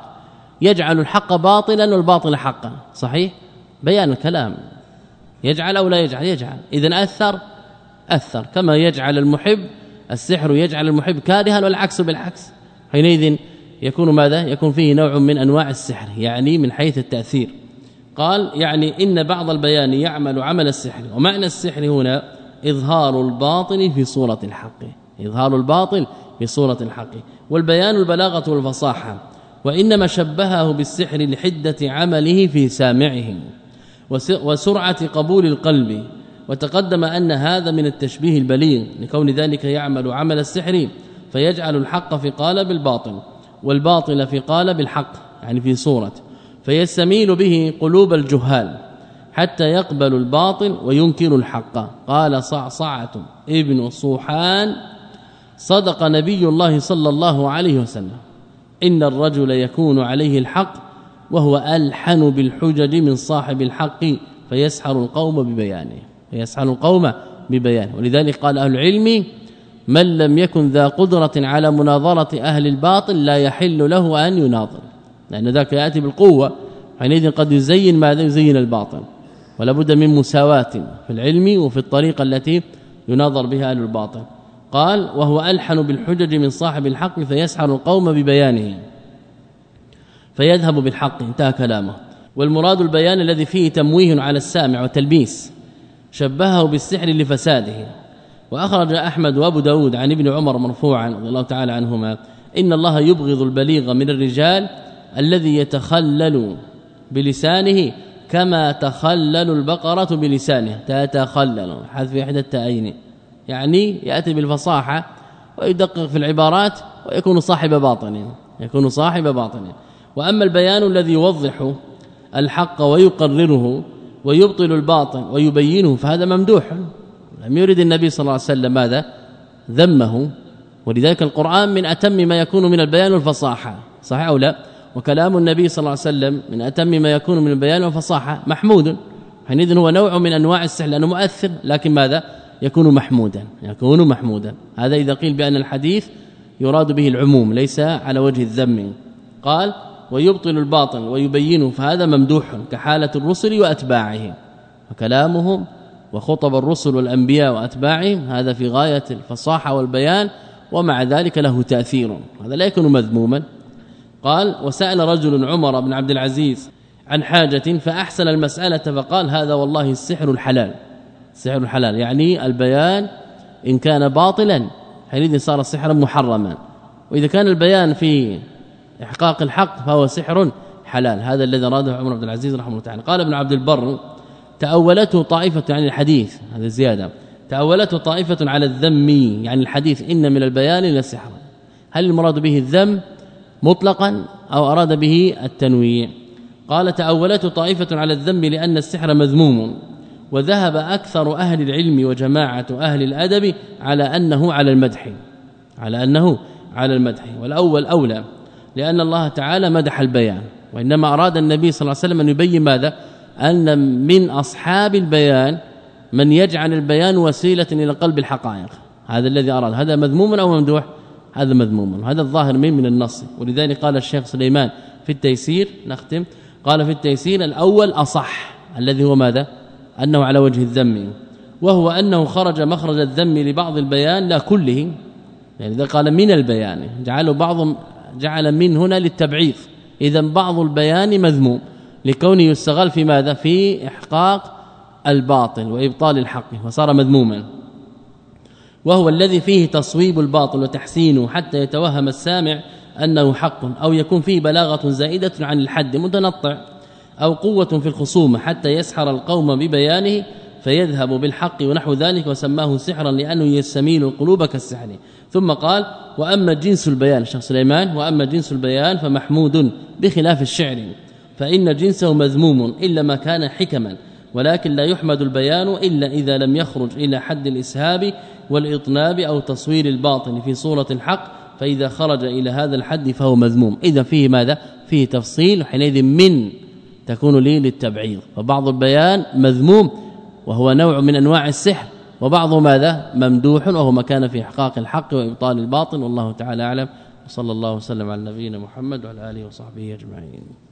يجعل الحق باطلا والباطل حقا. صحيح؟ بيان الكلام. يجعل أو لا يجعل؟ يجعل. اذا أثر؟ أثر. كما يجعل المحب السحر يجعل المحب كارها والعكس بالعكس. حينئذ يكون ماذا؟ يكون فيه نوع من أنواع السحر يعني من حيث التأثير. قال يعني إن بعض البيان يعمل عمل السحر. ومعنى السحر هنا إظهار الباطل في صورة الحق. إظهار الباطل في صورة الحق. والبيان البلاغة والفصاحة. وإنما شبهه بالسحر لحدة عمله في سامعه وسرعة قبول القلب. وتقدم أن هذا من التشبيه البليغ لكون ذلك يعمل عمل السحر فيجعل الحق في قالب الباطل والباطل في قالب الحق يعني في صورة. فيستميل به قلوب الجهال حتى يقبل الباطل وينكر الحق. قال صعصعة ابن صوحان صدق نبي الله صلى الله عليه وسلم إن الرجل يكون عليه الحق وهو ألحن بالحجج من صاحب الحق فيسحر القوم ببيانه فيسحر القوم ببيانه. ولذلك قال أهل العلم من لم يكن ذا قدرة على مناظرة أهل الباطل لا يحل له أن يناظر. لأن ذاك يأتي بالقوة حينئذ قد يزين ماذا؟ يزين الباطل. ولا بد من مساواة في العلم وفي الطريقة التي يناظر بها أهل الباطل. قال وهو ألحن بالحجج من صاحب الحق فيسحر القوم ببيانه. فيذهب بالحق انتهى كلامه. والمراد البيان الذي فيه تمويه على السامع وتلبيس شبهه بالسحر لفساده. وأخرج أحمد وأبو داود عن ابن عمر مرفوعا رضي الله تعالى عنهما إن الله يبغض البليغ من الرجال الذي يتخلل بلسانه كما تخلل البقرة بلسانها تتخلل حذف إحدى التاءين يعني يأتي بالفصاحة ويدقق في العبارات ويكون صاحب باطن يكون صاحب باطن. وأما البيان الذي يوضح الحق ويقرره ويبطل الباطل ويبينه فهذا ممدوح. لم يرد النبي صلى الله عليه وسلم ماذا؟ ذمه. ولذلك القرآن من أتم ما يكون من البيان والفصاحة. صحيح أو لا؟ وكلام النبي صلى الله عليه وسلم من أتم ما يكون من البيان والفصاحة محمود. حينئذ هو نوع من أنواع السحر لأنه مؤثر لكن ماذا؟ يكون محمودا. يكون محمودا. هذا إذا قيل بأن الحديث يراد به العموم ليس على وجه الذم. قال ويبطل الباطل ويبينه فهذا ممدوح كحالة الرسل وأتباعهم. وكلامهم وخطب الرسل والأنبياء وأتباعهم هذا في غاية الفصاحة والبيان ومع ذلك له تأثير. هذا لا يكون مذموما. قال وسأل رجل عمر بن عبد العزيز عن حاجة فأحسن المسألة فقال هذا والله السحر الحلال. سحر الحلال يعني البيان إن كان باطلا حينئذ صار سحرا محرما. وإذا كان البيان في إحقاق الحق فهو سحر حلال. هذا الذي اراده عمر بن العزيز رحمه الله تعالى. قال ابن عبد البر تأولته طائفة عن الحديث. هذا زيادة. تأولته طائفة على الذم يعني الحديث إن من البيان لسحرا هل المراد به الذم مطلقا أو أراد به التنويع؟ قال تأولته طائفة على الذم لأن السحر مذموم وذهب أكثر أهل العلم وجماعة أهل الأدب على أنه على المدح على أنه على المدح. والأول أولى. لأن الله تعالى مدح البيان. وإنما أراد النبي صلى الله عليه وسلم أن يبين ماذا؟ أن من أصحاب البيان من يجعل البيان وسيلة إلى قلب الحقائق. هذا الذي أراد. هذا مذموم أو ممدوح؟ هذا مذموم. هذا الظاهر من من النص. ولذلك قال الشيخ سليمان في التيسير نختم قال في التيسير الأول أصح الذي هو ماذا؟ أنه على وجه الذم. وهو أنه خرج مخرج الذم لبعض البيان لا كله. يعني إذا قال من البيان جعله بعض جعل من هنا للتبعيض. اذا بعض البيان مذموم لكونه يستغل في ماذا؟ في إحقاق الباطل وإبطال الحق فصار مذموما. وهو الذي فيه تصويب الباطل وتحسينه حتى يتوهم السامع أنه حق أو يكون فيه بلاغة زائدة عن الحد متنطع أو قوة في الخصومة حتى يسحر القوم ببيانه فيذهب بالحق ونحو ذلك وسماه سحرا لأنه يستميل القلوب كالسحر. ثم قال وأما جنس البيان شيخ سليمان وأما جنس البيان فمحمود بخلاف الشعر. فإن جنسه مذموم إلا ما كان حكما ولكن لا يحمد البيان إلا إذا لم يخرج إلى حد الإسهاب والإطناب أو تصوير الباطن في صورة الحق فإذا خرج إلى هذا الحد فهو مذموم. إذا فيه ماذا؟ فيه تفصيل حينئذ من تكون لي للتبعيض. فبعض البيان مذموم وهو نوع من أنواع السحر وبعض ماذا؟ ممدوح وهو ما كان في إحقاق الحق وإبطال الباطل والله تعالى أعلم. وصلى الله وسلم على نبينا محمد وعلى آله وصحبه أجمعين.